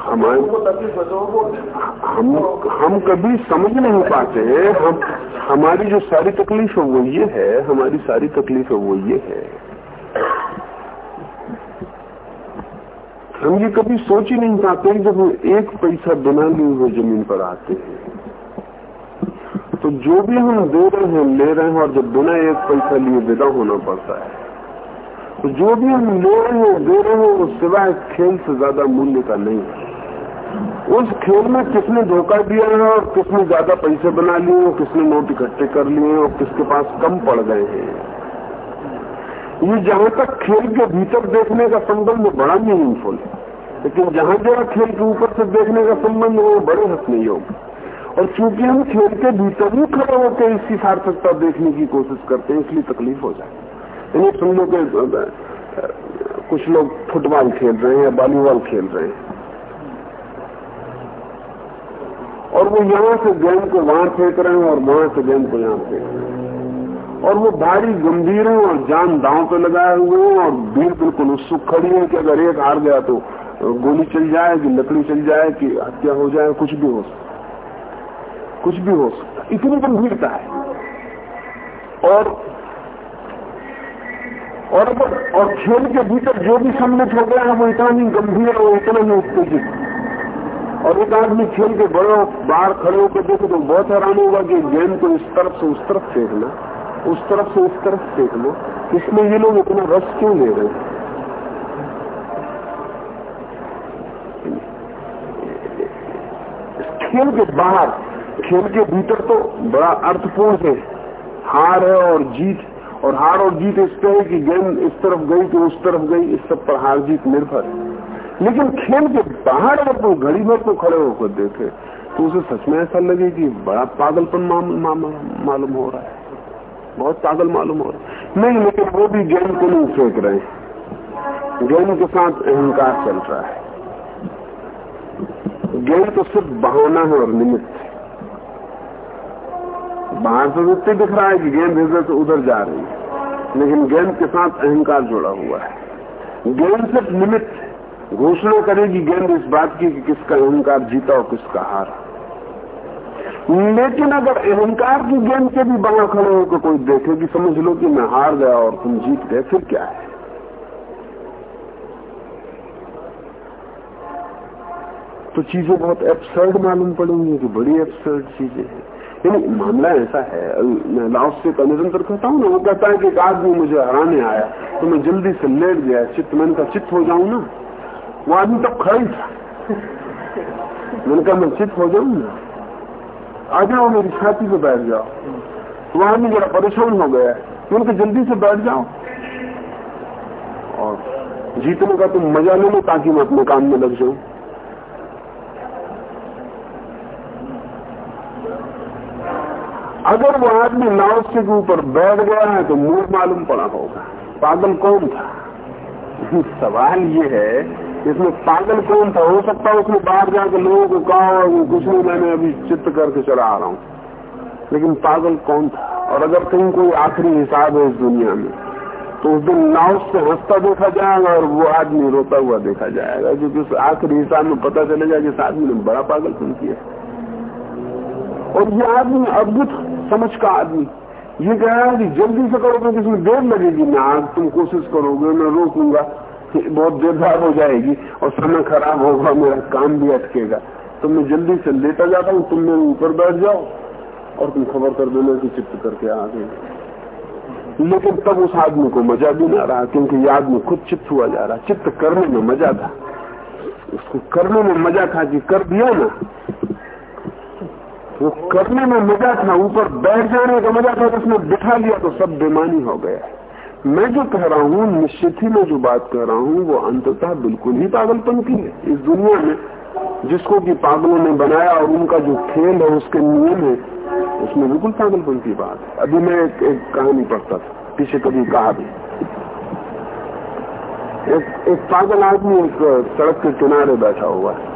हमारे है तो हम हम कभी समझ नहीं पाते हम हमारी जो सारी तकलीफ़ है वो ये है। हमारी सारी तकलीफ़ है वो ये है। हम ये कभी सोच ही नहीं पाते जब हम एक पैसा बिना लिए हुए ज़मीन पर आते हैं। तो जो भी हम दे रहे हैं ले रहे हैं और जब बिना एक पैसा लिए विदा होना पड़ता है तो जो भी हम ले रहे हैं दे रहे हैं वो सिवाय खेल से ज़्यादा मूल्य का नहीं है। उस खेल में किसने धोखा दिया है और किसने ज़्यादा पैसे बना लिए और किसने नोट इकट्ठे कर लिए और किसके पास कम पड़ गए हैं? ये जहाँ तक खेल के भीतर देखने का संबंध बड़ा मीनिंगफुल है। लेकिन जहाँ जरा खेल के ऊपर से देखने का संबंध वो बड़े हंसने योग और चूँकि हम खेल के भीतर ही खड़े होकर इसकी सार्थकता देखने की कोशिश करते हैं, इसलिए तकलीफ़ हो जाए है। सुन लो कुछ लोग फुटबॉल खेल रहे हैं या वॉलीबॉल खेल रहे हैं। और वो यहाँ से गेंद को वहाँ फेंक रहे हैं और वहाँ से गेंद को यहाँ फेंक रहे हैं। और वो भारी गंभीर है और जान दांव पे लगाए हुए हैं और भीड़ बिल्कुल उत्सुक खड़ी है कि अगर एक हार गया तो गोली चल जाए कि लकड़ी चल जाए कि हत्या हो जाए, कुछ भी हो सकता कुछ भी हो सकता इतनी गंभीरता है। और और और खेल के भीतर जो भी सम्मिलित हो गया है, वो इतना ही गंभीर और इतना ही उत्तेजित और एक आदमी खेल के बड़े, बाहर खड़े होकर देखे तो बहुत हैरान होगा कि गेंद को इस तरफ़ से उस तरफ़ फेंक लो, उस तरफ़ से इस तरफ़ फेंक लो। इसमें ये लोग इतना रस क्यों ले रहे खेल के बाहर, खेल के भीतर तो बड़ा अर्थपूर्ण है। हार है और जीत, और हार और जीत इस पे है कि गेंद इस तरफ़ गई तो उस तरफ़ गई, इस सब पर हार जीत निर्भर है। लेकिन खेल के बाहर अगर कोई घड़ी भर को खड़े होकर देखे तो उसे सच में ऐसा लगे कि बड़ा पागलपन मालूम हो रहा है। बहुत पागल मालूम हो रहा है। नहीं, लेकिन वो भी गेंद को नहीं फेंक रहे हैं। गेंद के साथ अहंकार चल रहा है। गेंद तो सिर्फ़ बहाना है और निमित्त बाहर से तो इतने दिख रहा है कि गेंद इधर से उधर जा रही है। लेकिन गेंद के साथ अहंकार जुड़ा हुआ है। गेंद सिर्फ़ निमित्त घोषणा करेगी गेंद इस बात की कि किसका अहंकार जीता और किसका हारा। लेकिन अगर अहंकार की गेंद के भी बाहर खड़े होकर कोई देखे कि समझ लो कि मैं हार गया और तुम जीत गए, फिर क्या है? तो चीज़ें बहुत एब्सर्ड मालूम पड़ेंगी कि बड़ी एब्सर्ड चीज़ें हैं। यानी मामला ऐसा है, मैं लाओस से का निरंतर कहता हूँ ना, वो कहता है कि एक आदमी मुझे हराने आया तो मैं जल्दी से लेट गया, चित्त, मैंने कहा चित्त हो जाऊँ ना। वो आदमी तब खड़ा ही था। मैंने कहा मैं चित्त हो जाऊँ ना। आ जाओ, मेरी छाती पे बैठ जाओ। तो आदमी जरा परेशान हो गया मैंने कहा जल्दी से बैठ जाओ। और जीतने का तुम मज़ा ले लो ताकि मैं अपने काम में लग जाऊँ। अगर वो आदमी नाव के ऊपर बैठ गया है तो मूड मालूम पड़ा होगा। पागल कौन था? सवाल ये है इसमें पागल कौन था हो सकता है उसने बाहर जाकर लोगों को कहा कुछ नहीं, मैंने अभी चित्त करके चला आ रहा हूँ। लेकिन पागल कौन था? और अगर कहीं कोई आखिरी हिसाब है इस दुनिया में तो उस दिन नाव से हंसता देखा जाएगा और वो आदमी रोता हुआ देखा जाएगा, क्योंकि उस आखिरी हिसाब में पता चलेगा कि आदमी ने बड़ा पागलपन किया। और ये आदमी अद्भुत समझ का आदमी। ये कह रहा है कि जल्दी से करोगे किसमें देर लगेगी। ना आज तुम कोशिश करोगे, मैं रोकूँगा। बहुत देर हो जाएगी और समय खराब होगा, मेरा काम भी अटकेगा। तो मैं जल्दी से लेटा जाता हूँ, तुम मेरे ऊपर बैठ जाओ और तुम खबर कर देना कि चित्त करके आ गए। लेकिन तब उस आदमी को मज़ा भी ना रहा, क्योंकि ये आदमी खुद चित्त हुआ जा रहा। चित्त करने में मज़ा था। उसको करने में मज़ा था कि कर दिया ना। वो करने में मज़ा था, ऊपर बैठ जाने का मज़ा था, उसने बिठा लिया तो सब बेमानी हो गया। मैं जो कह रहा हूँ निश्चित ही मैं जो बात कह रहा हूँ वो अंततः बिल्कुल ही पागलपन की है। इस दुनिया में जिसको कि पागलों ने बनाया और उनका जो खेल है उसके नियम है उसमें बिल्कुल पागलपन की बात है। अभी मैं एक, एक कहानी पढ़ता था पीछे कभी कहा भी। एक, एक पागल आदमी एक सड़क के किनारे बैठा हुआ है।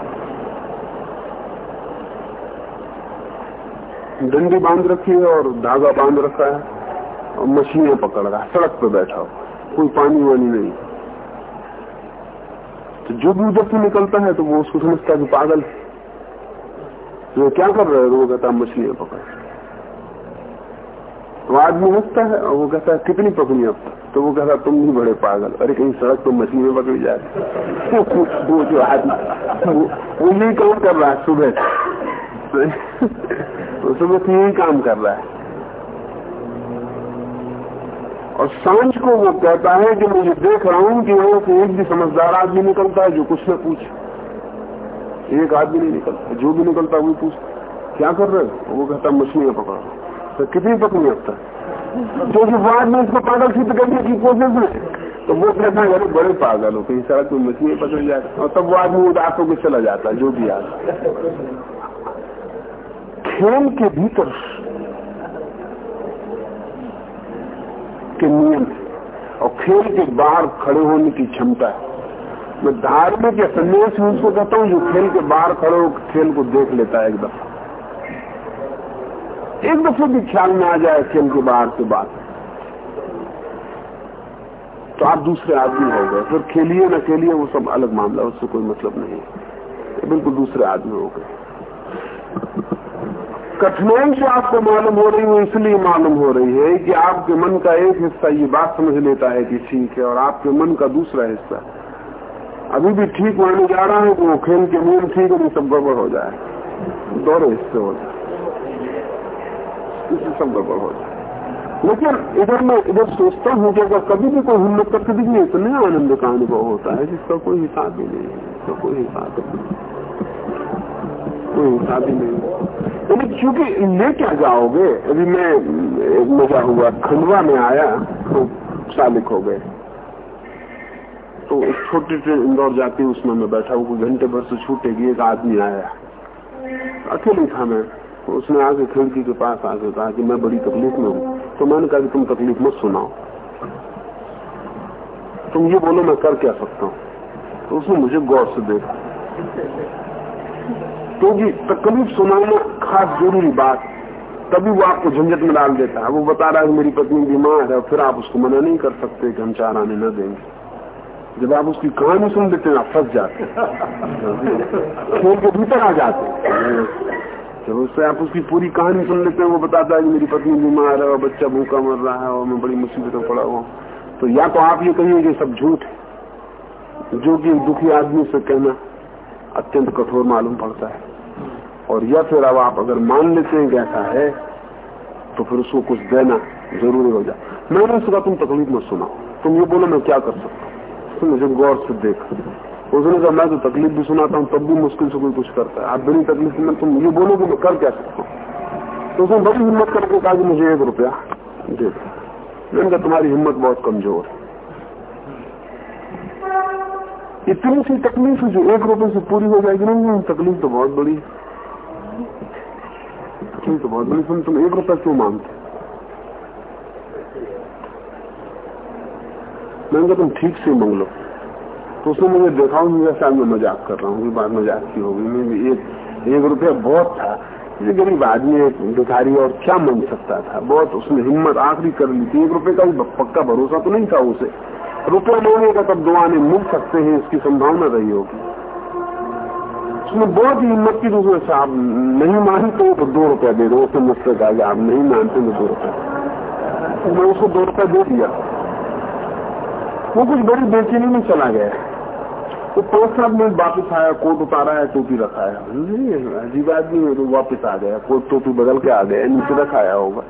डंडी बाँध रखी है और धागा बाँध रखा है। और पकड़ रहा है, सड़क पर बैठा हो, कोई पानी वानी नहीं। तो जो भी उधर से निकलता है तो वो उसको समझता है पागल तो क्या कर रहे हो? वो कहता है मछलियाँ पकड़। तो आदमी हंसता है और वो कहता है, कितनी पकड़ी अब तो वो कहता तुम भी बड़े पागल। अरे कहीं सड़क पर मछली में पकड़ी जाए वो जो आदमी, वो यही काम कर रहा है सुबह। तो सुबह यही काम कर रहा है। और साँझ को वो कहता है कि मुझे देख रहा हूँ कि वहाँ से एक भी समझदार आदमी निकलता है जो कुछ न पूछे। एक आदमी नहीं निकलता, जो भी निकलता वो पूछ क्या कर रहे हो? वो कहता मछलियाँ पकड़ रहा तो कितनी तक क्योंकि तो बाद में इसको पागल सिद्ध करने की कोशिश में। तो वो कहता है, अरे बड़े पागल हो कहीं सड़क में मछलियाँ पकड़ जाए और तब वो आदमी उदास होकर चला जाता जो भी आता खेल के भीतर के नियम और खेल के बाहर खड़े होने की क्षमता है। मैं धार्मिक या संन्यास में उसको कहता हूँ, जो खेल के बाहर खड़े हो, खेल को देख लेता है एक दफ़ा। एक दफे भी ख्याल में आ जाए खेल के बाहर से बात। तो आप दूसरे आदमी हो गए। फिर खेलिए ना खेलिए, वो सब अलग मामला उससे कोई मतलब नहीं है। बिल्कुल दूसरे आदमी हो गए। कठिनाई से आपको मालूम हो रही है, इसलिए मालूम हो रही है कि आपके मन का एक हिस्सा ये बात समझ लेता है कि ठीक है, और आपके मन का दूसरा हिस्सा। अभी भी ठीक माने जा रहा है कि वो खेल के नियम ठीक है सब गड़बड़ हो जाए। दोनों हिस्से हो जाए। सब गड़बड़ हो जाए। लेकिन इधर मैं इधर सोचता हूँ कि अगर कभी भी कोई हिम्मत करके दिखने इतने आनंद का अनुभव होता है, जिसका कोई हिसाब ही नहीं है कोई हिसाब नहीं कोई हिसाब ही नहीं लेकिन क्योंकि ले क्या जाओगे? अभी मैं एक मज़ा हुआ, खंडवा में आया तो सालिक हो गए। तो छोटी ट्रेन इंदौर जाती है, उसमें मैं बैठा हूँ घंटे भर से छूटेगी, एक आदमी आया। अकेले था मैं। तो उसने आके खिड़की के पास आके कहा कि मैं बड़ी तकलीफ़ में हूँ। तो मैंने कहा कि तुम तकलीफ़ मत सुनाओ। तुम ये बोलो, मैं कर क्या सकता हूँ? तो उसने मुझे गौर से देखा। तो भी तकलीफ़ सुनाना खास ज़रूरी बात तभी वो आपको झंझट में डाल देता है। वो बता रहा है मेरी पत्नी बीमार है, फिर आप उसको मना नहीं कर सकते कि हम चार आने न देंगे। जब आप उसकी कहानी सुन देते हैं, आप फंस जाते के भीतर आ जाते जब उससे आप उसकी पूरी कहानी सुन लेते हैं, वो बताता है कि मेरी पत्नी बीमार है और बच्चा भूखा मर रहा है और मैं बड़ी मुसीबत पड़ा हुआ तो या तो आप ये कहिए कि सब झूठ है, जो कि दुखी आदमी से कहना अत्यंत कठोर मालूम पड़ता है। और या फिर अब आप अगर मान लेते हैं कि ऐसा है तो फिर उसको कुछ देना ज़रूरी हो जाए मैंने उसका तुम तकलीफ़ मत सुना तुम ये बोलो, मैं क्या कर सकता हूँ? मुझे गौर से देख। उसने कहा मैं तो तकलीफ़ भी सुनाता हूँ, तब भी मुश्किल से कोई कुछ करता है। आप बिनी तकलीफ़ में तुम ये बोलो कि मैं कर क्या सकता हूँ? तो उसने बड़ी हिम्मत करके कहा कि मुझे एक रुपया दे। मैंने कहा, तुम्हारी हिम्मत बहुत कमज़ोर है। इतनी सी तकलीफ़ जो एक रुपए से पूरी हो जाएगी नहीं तकलीफ़ तो बहुत बड़ी तकलीफ़ तो बहुत बड़ी सुन, तुम एक रुपया क्यों मांगते? मैंने कहा तुम ठीक से मांग लो। तो उसने मुझे देखा मुझे शायद मैं मज़ाक कर रहा हूँ बात मज़ाक की होगी। मैं एक एक रुपया बहुत था। ये गरीब आदमी एक भिखारी, और क्या मांग सकता था? बहुत उसने हिम्मत आखिरी कर ली थी। एक रुपए का भी पक्का भरोसा तो नहीं था उसे। रुपया मांगेगा तब दो आने मिल सकते हैं, इसकी संभावना रही होगी। उसने बहुत ही हिम्मत की दूसरे से आप नहीं मानते तो दो रुपया दे दो उसने मुझसे कहा आप नहीं मानते तो दो रुपया तो मैं उसको दो रुपया दे दिया। वो कुछ बड़ी बेचैनी में चला गया। वो पाँच सात मिनट वापिस आया, कोट उतारा है, टोपी रखा है अजीब आदमी है तो वापिस आ गया। कोट टोपी बदल के आ गया, नीचे रखाया होगा।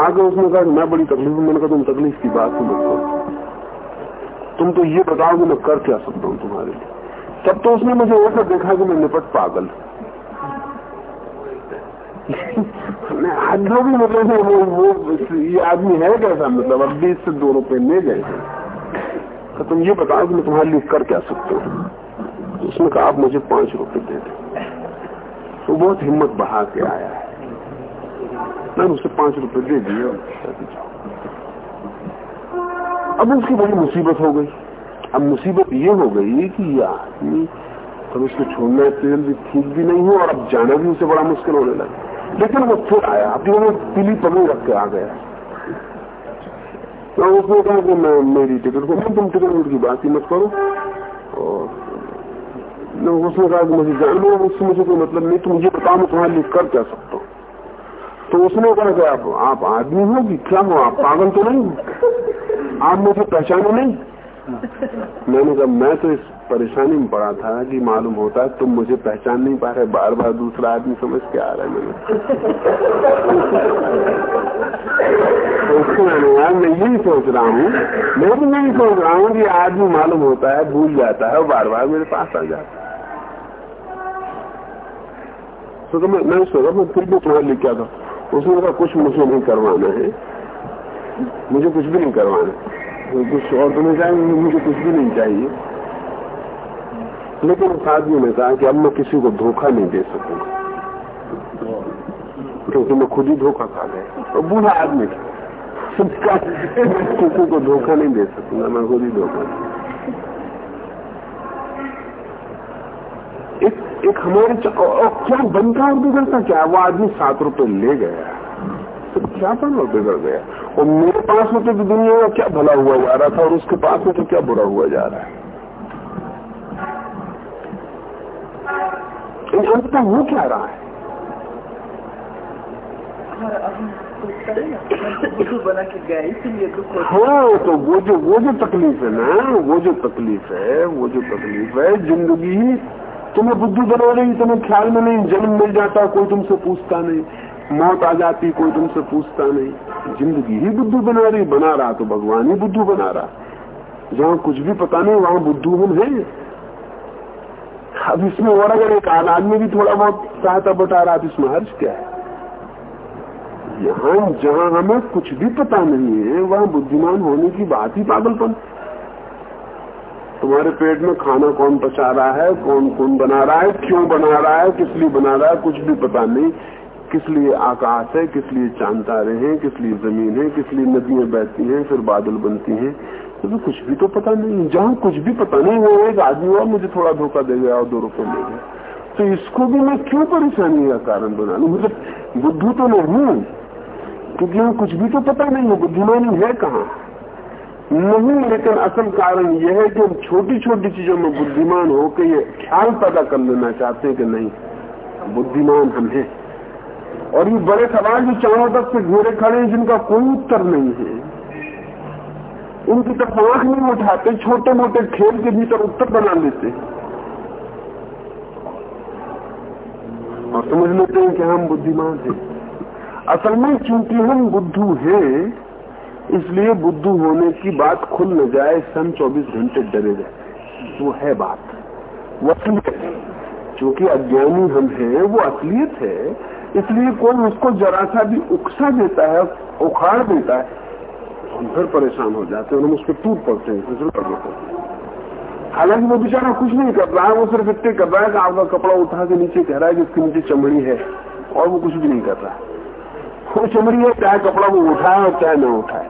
आगे उसने कहा मैं बड़ी तकलीफ़, मैंने कहा तुम तकलीफ़ की बात मत तुम तो ये बताओ कि मैं कर क्या सकता हूँ तुम्हारे लिए? तब तो उसने मुझे ऐसा देखा कि मैं निपट पागल। हद होगी मतलब वो वो ये आदमी है कैसा? मतलब अब बीस से दो रुपए ले गए तो तुम ये बताओ कि मैं तुम्हारे लिए कर क्या सकता हूँ? उसने कहा, आप मुझे पाँच रुपए दे दे। तो बहुत हिम्मत बढ़ा के आया है। मैंने उसे पाँच रुपए दे दिए अब उसकी बड़ी मुसीबत हो गई। अब मुसीबत ये हो गई कि ये आदमी तो उसको छोड़ना तेल भी ठीक भी नहीं हो और अब जाना भी उसे बड़ा मुश्किल होने लगा। लेकिन वो फिर आया। अपनी वो पीली पगड़ी रख के आ गया। तो उसने कहा कि मैं मेरी टिकट को तुम टिकट की बात ही मत करो। और उसने कहा कि मुझे जान लो, उससे मुझे कोई मतलब नहीं। तो मुझे बताओ, मैं तुम्हारे लिए कर क्या सकता हूँ? तो उसने कहा कि आप आप आदमी हो कि क्या? हो आप पागल तो नहीं हो? आप मुझे पहचानो नहीं? मैंने कहा, मैं तो इस परेशानी में पड़ा था कि मालूम होता तुम मुझे पहचान नहीं पा रहे बार बार दूसरा आदमी समझ के आ रहा है मैंने। तो यार मैं यही सोच रहा हूँ, मैं भी नहीं सोच रहा हूँ कि आदमी मालूम होता है, भूल जाता है और बार बार मेरे पास आ जाता है। तो मैं मैं सोचा मैं फिर भी तुम्हारे लिख क्या था उसने कहा, कुछ मुझे नहीं करवाना है। मुझे कुछ भी नहीं करवाना। कुछ और तो नहीं चाहिए, मुझे कुछ भी नहीं चाहिए। लेकिन उस आदमी ने कहा कि अब मैं किसी को धोखा नहीं दे सकूँगा क्योंकि मैं खुद ही धोखा खा गया। और बूढ़ा आदमी था। किसी को धोखा नहीं दे सकूँगा मैं खुद ही धोखा एक एक हमारे क्या बनता और बिगड़ता क्या? वो आदमी सात रुपए ले गया। तो क्या बना बिगड़ गया? और मेरे पास में तो दुनिया का क्या भला हुआ जा रहा था और उसके पास में तो क्या बुरा हुआ जा रहा है? अंततः हो क्या रहा है? के इसलिए दुख हाँ तो वो जो वो जो तकलीफ़ है ना वो जो तकलीफ़ है वो जो तकलीफ़ है ज़िंदगी तुम्हें बुद्धू बना रही तुम्हें ख्याल में नहीं जन्म मिल जाता कोई तुमसे पूछता नहीं। मौत आ जाती, कोई तुमसे पूछता नहीं। ज़िंदगी ही बुद्धू बना रही, बना रहा तो भगवान ही बुद्धू बना रहा। जहाँ कुछ भी पता नहीं, वहाँ बुद्धू हम है। अब इसमें और अगर एक आदमी भी थोड़ा बहुत सहायता बता रहा तो इसमें हर्ष क्या है? यहाँ जहाँ हमें कुछ भी पता नहीं है, वहाँ बुद्धिमान होने की बात ही पागलपन। तुम्हारे पेट में खाना कौन पचा रहा है, कौन कौन बना रहा है, क्यों बना रहा है, किस लिए बना रहा है, कुछ भी पता नहीं। किस लिए आकाश है, किस लिए चाँद तारे हैं, किस लिए ज़मीन है, किस लिए नदियाँ बहती हैं, फिर बादल बनती हैं। तो कुछ भी तो पता नहीं जहाँ कुछ भी पता नहीं, वो एक आदमी और मुझे थोड़ा धोखा दे गया और दो रुपये ले गया। तो इसको भी मैं क्यों परेशानी का कारण बना लू मतलब बुद्धू तो मैं हूँ। क्योंकि हमें कुछ भी तो पता नहीं है। बुद्धिमानी है कहाँ? नहीं, लेकिन असल कारण यह है कि हम छोटी छोटी चीज़ों में बुद्धिमान होकर ये ख्याल पैदा कर लेना चाहते हैं कि नहीं, बुद्धिमान हम हैं। और ये बड़े सवाल जो चारों तरफ़ से घेरे खड़े हैं, जिनका कोई उत्तर नहीं है। उनकी तरफ़ आँख नहीं उठाते छोटे मोटे खेल के भीतर उत्तर बना लेते और समझ लेते हैं कि हम बुद्धिमान हैं। असल में चूँकि हम बुद्धू हैं, इसलिए बुद्धू होने की बात खुल न जाए, सन 24 घंटे डरे जाए वो है बात। वो असलियत है चूँकि अज्ञानी हम हैं, वो असलियत है इसलिए कोई उसको जरा सा भी उकसा देता है, उखाड़ देता है। हम फिर परेशान हो जाते हैं हम उस पर टूट पड़ते हैं हैं। हालाँकि वो बेचारा कुछ नहीं कर रहा है, वो सिर्फ़ इतने कर रहा है कि आपका कपड़ा उठा के नीचे कह रहा है कि इसके नीचे चमड़ी है, और वो कुछ भी नहीं कर रहा। वो चमड़ी है, चाहे कपड़ा वो उठाए और चाहे न उठाए।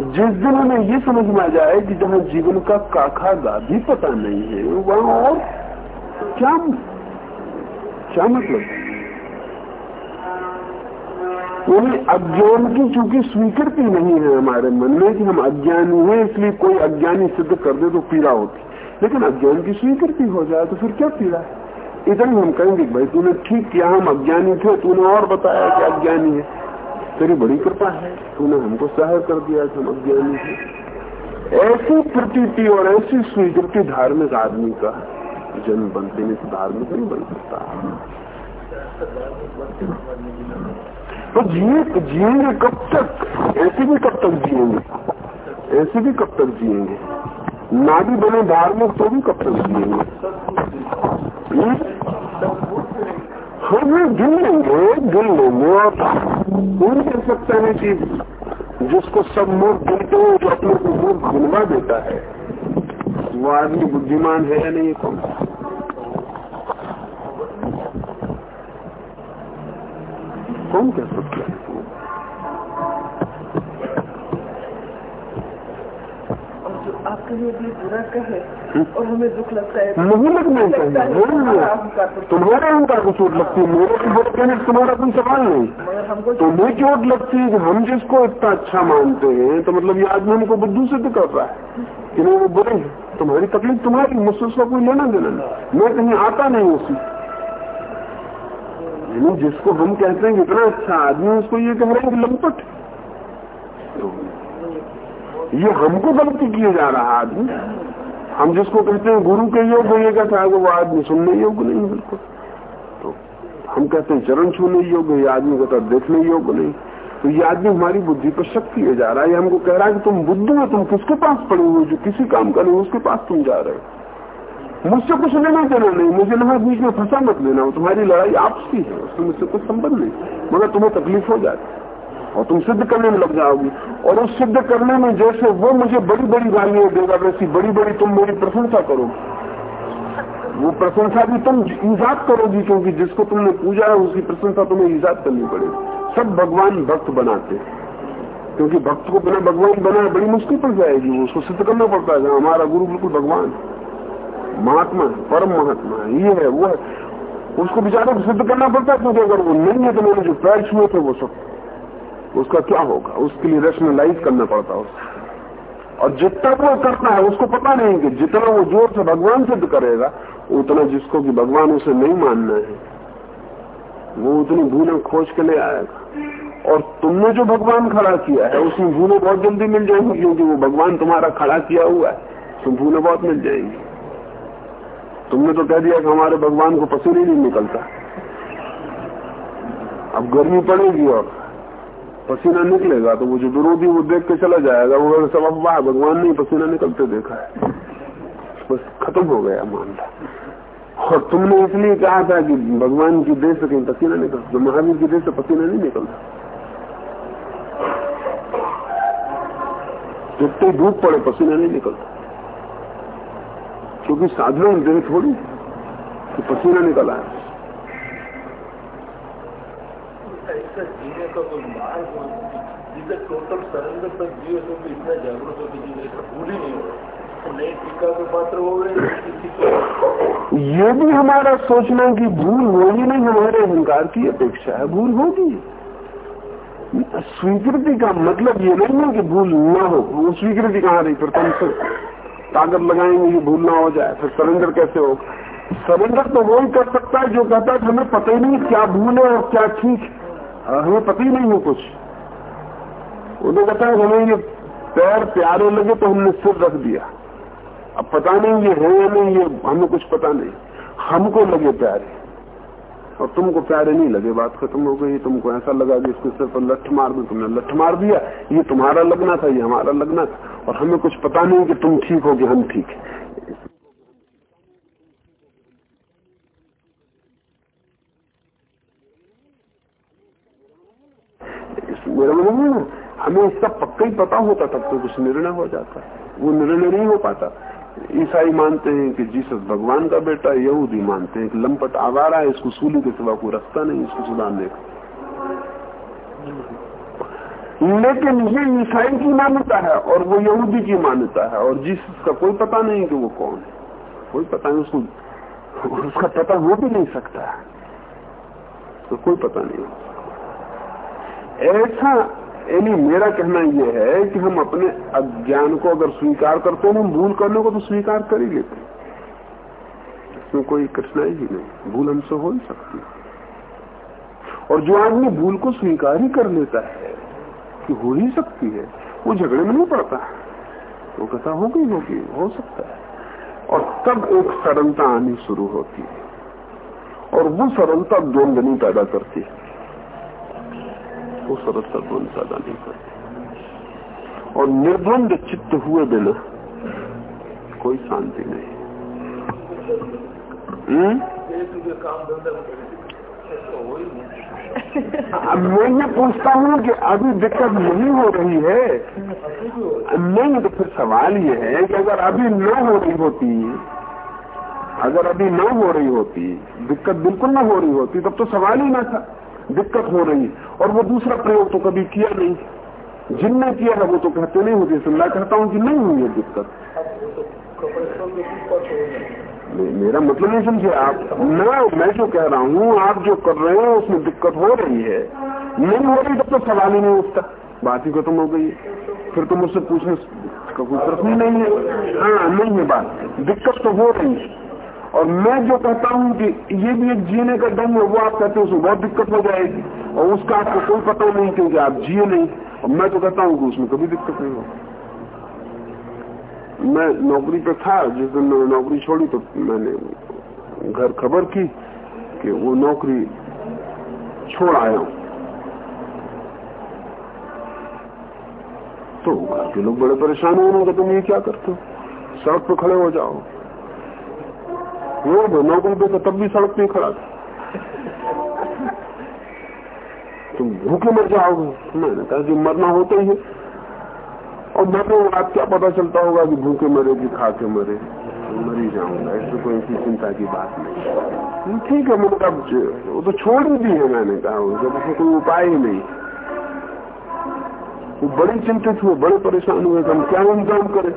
जिस दिन हमें ये समझ में आ जाए कि जहाँ जीवन का काखा गाधी पता नहीं है, वहाँ और क्या क्या मतलब? यानी अज्ञान की चूँकि स्वीकृति नहीं है हमारे मन में कि हम अज्ञानी हैं, इसलिए कोई अज्ञानी सिद्ध कर दे तो पीड़ा होती। लेकिन अज्ञान की स्वीकृति हो जाए तो फिर क्या पीड़ा है? इधर हम कहेंगे, भाई, तूने ठीक किया, हम अज्ञानी थे, तूने और बताया कि अज्ञानी है। तेरी बड़ी कृपा है, तूने हमको सहाय कर दिया कि हम अज्ञानी है। ऐसी प्रतीति और ऐसी स्वीकृति धार्मिक आदमी का जन्म बनते नहीं तो धार्मिक नहीं बन सकता। तो जिए जिएँगे कब तक? ऐसे भी कब तक जिएँगे? ऐसे भी कब तक जिएँगे? ना भी बने धार्मिक तो भी कब तक जिएँगे? हम गिन लेंगे गिन लेंगे और कौन कह सकते हैं कि जिसको सब मूर्ख गिनते हैं जो अपने को मूर्ख गिनवा देता है, वो आदमी बुद्धिमान है या नहीं कौन? कौन कह सकता है? आपके लिए भी बुरा कहे और हमें दुख लगता है नहीं लगना चाहिए तुम्हारे अहंकार को चोट लगती है मेरे को वोट कहने तुम्हारा कोई सवाल नहीं। तुम्हें चोट लगती है कि हम जिसको इतना अच्छा मानते हैं तो मतलब ये आदमी हमको बुद्धू सिद्ध कर रहा है कि नहीं वो बुरे हैं। तुम्हारी तकलीफ़ तुम्हारी मुझसे उसका कोई लेना देना नहीं। मैं कहीं आता नहीं उसी। यानी जिसको हम कहते हैं, इतना अच्छा आदमी उसको ये कह रहे हैं कि लंपट। ये हमको गलती किए जा रहा आदमी। हम जिसको कहते हैं, गुरु के योग ये कहता है वो आदमी सुनने योग्य नहीं बिल्कुल। तो हम कहते हैं, चरण छूने योग्य ये आदमी कहता देखने योग्य नहीं। तो ये आदमी हमारी बुद्धि पर शक किए जा रहा है। हमको कह रहा है कि तुम बुद्धू हो, तुम किसके पास पड़े हुए जो किसी काम का नहीं उसके पास तुम जा रहे हो। मुझसे कुछ लेना देना नहीं। मुझे नहा बीच में फंसा मत लेना हो तुम्हारी लड़ाई आपसी है उससे मुझसे कुछ संबंध नहीं। मगर तुम्हें तकलीफ़ हो जाती और तुम सिद्ध करने में लग जाओगी। और उस सिद्ध करने में जैसे वो मुझे बड़ी बड़ी गालियाँ देगा, वैसी बड़ी बड़ी तुम मेरी प्रशंसा करोगी। वो प्रशंसा भी तुम ईजाद करोगी, क्योंकि जिसको तुमने पूजा है, उसकी प्रशंसा तुम्हें ईजाद करनी पड़ेगी। सब भगवान भक्त बनाते क्योंकि भक्त को बिना भगवान बनाए बड़ी मुश्किल पड़ जाएगी। उसको सिद्ध करना पड़ता है हमारा गुरु बिल्कुल भगवान महात्मा है, परम महात्मा है, ये है, वो है। उसको विचारों को सिद्ध करना पड़ता है, क्योंकि अगर वो नहीं है तो मैंने जो पैर छुए थे, वो सब। उसका क्या होगा? उसके लिए रेशनलाइज करना पड़ता है और जितना वो करता है, उसको पता नहीं कि जितना वो ज़ोर से भगवान सिद्ध करेगा, उतना जिसको कि भगवान उसे नहीं मानना है, वो उतनी भूलें खोज के ले आएगा। और तुमने जो भगवान खड़ा किया है, उसमें भूलें बहुत जल्दी मिल जाएँगी, क्योंकि वो भगवान तुम्हारा खड़ा किया हुआ है तो भूलें बहुत मिल जाएँगी। तुमने तो कह दिया कि हमारे भगवान को पसीने नहीं निकलता। अब गर्मी पड़ेगी और पसीना निकलेगा तो वो जो विरोधी वो देख के चला जाएगा, वो सब अफवाह भगवान ने पसीना निकलते देखा है। बस खत्म हो गया मामला। और तुमने इसलिए कहा था कि भगवान की देह से कहीं पसीना निकलता तो महावीर की देह से पसीना नहीं निकलता। जितनी धूप पड़े, पसीना नहीं निकलता। क्योंकि साधारण देह थोड़ी कि पसीना निकला है। ऐसा जीने का कोई मार्ग जिसे टोटल सरेंडर तक जिए तो इतना जागरूक हो कि जीने भूल ही नहीं हो। ये भी हमारा सोचना कि भूल होगी नहीं हमारे अहंकार की अपेक्षा है भूल होगी। स्वीकृति का मतलब ये नहीं है कि भूल न हो वो स्वीकृति कहाँ रही फिर तुम से? ताकत लगाएँगे, ये भूल ना हो जाए। फिर सरेंडर कैसे हो सरेंडर तो वही कर सकता है जो कहता है कि हमें पता ही नहीं क्या भूल है और क्या ठीक हमें पता ही नहीं है कुछ। उन्हें कहता है हमें ये पैर प्यारे लगे तो हमने सिर रख दिया। अब पता नहीं ये है या नहीं, ये हमें कुछ पता नहीं। हमको लगे प्यारे और तुमको प्यारे नहीं लगे बात खत्म हो गई, तुमको ऐसा लगा कि इसके सिर पर लठ मार दो, तुमने लठ मार दिया। ये तुम्हारा लगना था, ये हमारा लगना था। और हमें कुछ पता नहीं कि तुम ठीक हो कि हम ठीक है। हमें इसका पक्का ही पता होता तब तो कुछ निर्णय हो जाता। वो निर्णय नहीं हो पाता। ईसाई मानते हैं कि जीसस भगवान का बेटा यहूदी मानते हैं कि लंपट आवारा है, इसको सूली के सिवा कोई रास्ता नहीं, इसको सुधारने का लेकिन ये ईसाई की मान्यता है और वो यहूदी की मान्यता है, और जीसस का कोई पता नहीं कि वो कौन है। कोई पता नहीं, उसको उसका पता हो भी नहीं सकता तो कोई पता नहीं ऐसा यानी मेरा कहना यह है कि हम अपने अज्ञान को अगर स्वीकार करते हैं, हम भूल करने को तो स्वीकार कर ही लेते इसमें कोई कठिनाई ही नहीं, भूल हमसे हो ही सकती और जो आदमी भूल को स्वीकार ही कर लेता है, कि हो ही सकती है, वो झगड़े में नहीं पड़ता। वो कहता होगी होगी, हो सकता है। और तब एक सरलता आनी शुरू होती है। और वो सरलता द्वंद नहीं पैदा करती। है सरलता द्वंद पैदा नहीं करती। और निर्द्वंद चित्त हुए बिना कोई शांति नहीं। हम्म? अब मैं ये पूछता हूँ कि अभी दिक्कत नहीं हो रही है। नहीं तो फिर सवाल ये है कि अगर अभी न हो रही होती, अगर अभी न हो रही होती, दिक्कत बिल्कुल न हो रही होती, तब तो सवाल ही ना था। दिक्कत हो रही। है और वो दूसरा प्रयोग तो कभी किया नहीं। जिनने किया है वो तो कहते नहीं होते। मैं कहता हूँ कि नहीं हुई है दिक्कत। मेरा मतलब नहीं समझे आप। मैं मैं जो कह रहा हूँ आप जो कर रहे हो उसमें दिक्कत हो रही है। नहीं हो रही तब तो सवाल ही नहीं उठता। बात ही खत्म हो गई। फिर तो मुझसे पूछने का कोई प्रश्न ही नहीं है। हाँ नहीं है बात। दिक्कत तो हो रही है। और मैं जो कहता हूँ कि ये भी एक जीने का ढंग है, वो आप कहते हो उसमें बहुत दिक्कत हो जाएगी। और उसका आपको कोई पता नहीं क्योंकि आप जिए नहीं। और मैं तो कहता हूँ कि उसमें कभी दिक्कत नहीं हो। मैं नौकरी पे था, जिस दिन मैंने नौकरी छोड़ी तो मैंने घर खबर की कि वो नौकरी छोड़ आया हूँ। तो घर के लोग बड़े परेशान हो, उन्होंने तुम ये क्या करते हो? सड़क पर खड़े हो जाओ। वो दो नौकरी पे तो तब भी सड़क पे खड़ा था। तुम भूखे मर जाओगे। मैंने कहा कि मरना होता ही है। और मरने के बाद क्या पता चलता होगा कि भूखे मरे कि खा के मरे। मरी जाऊँगा इसमें कोई ऐसी चिंता की बात नहीं। ठीक है मतलब वो तो छोड़ ही दी है मैंने कहा जब उसमें कोई उपाय ही नहीं। वो बड़े चिंतित हुए, बड़े परेशान हुए हम क्या इंतज़ाम करें,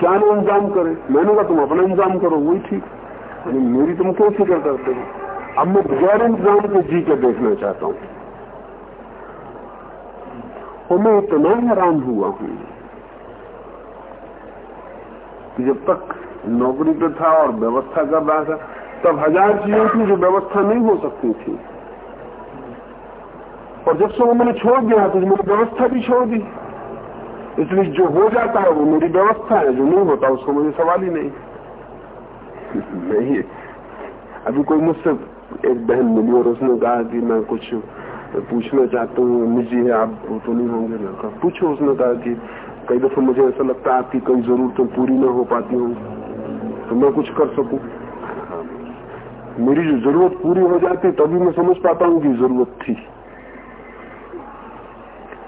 क्या नहीं इंतज़ाम करें। मैंने कहा, तुम अपना इंतज़ाम करो, वही ठीक। मेरी तुम क्यों फ़िक्र करते हो? अब मैं गैर इंतज़ाम को जी के देखना चाहता हूँ। और मैं इतना हैरान हुआ हूँ कि जब तक नौकरी पे था और व्यवस्था कर रहा था, तब हज़ार चीज़ें थी जो व्यवस्था नहीं हो सकती थी। और जब से वो मैंने छोड़ दिया तो मेरी व्यवस्था भी छोड़ दी। इसलिए जो हो जाता है, वो मेरी व्यवस्था है, जो नहीं होता, उसको मुझे सवाल ही नहीं। नहीं अभी कोई मुझसे एक बहन मिली और उसने कहा कि मैं कुछ पूछना चाहता हूँ निजी है, आप वो तो नहीं होंगे। मैं कहा, पूछो। उसने कहा कि कई दफे मुझे ऐसा लगता है आपकी कई जरूरतें पूरी ना हो पाती हूँ तो मैं कुछ कर सकू? मेरी जो ज़रूरत पूरी हो जाती, तभी मैं समझ पाता हूँ कि ज़रूरत थी।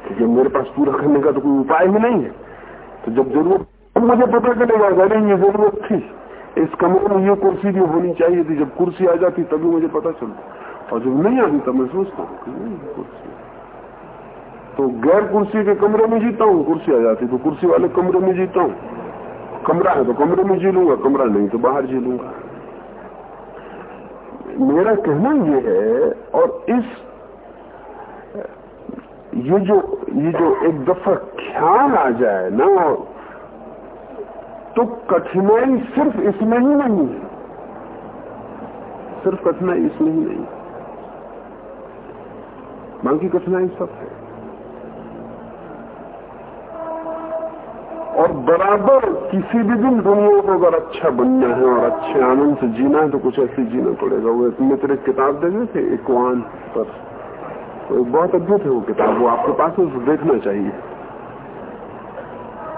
क्योंकि तो मेरे पास पूरा करने का तो कोई उपाय ही नहीं है। तो जब ज़रूरत तो मुझे पता चलेगा, अरे ये ज़रूरत थी। इस कमरे में ये कुर्सी भी होनी चाहिए थी। जब कुर्सी आ जाती तभी मुझे पता चलता। और जब नहीं आती तब मैं सोचता हूँ कुर्सी तो गैर कुर्सी के कमरे में जीता हूँ, कुर्सी आ जाती तो कुर्सी वाले कमरे में जीता हूँ। कमरा है तो कमरे में जी लूँगा, कमरा नहीं तो बाहर जी लूँगा। मेरा कहना ये है, और इस, ये जो ये जो एक दफ़ा ख्याल आ जाए ना तो कठिनाई सिर्फ़ इसमें ही नहीं है। सिर्फ़ कठिनाई इसमें ही नहीं। बाकी कठिनाई सब है। और बराबर किसी भी दिन दुनिया को अगर अच्छा बनना है और अच्छे आनंद से जीना है तो कुछ ऐसे जीना पड़ेगा। वो एक मित्र एक किताब दे थे इकवान पर। तो बहुत अद्भुत है वो किताब। वो आपके पास है उसको देखना चाहिए।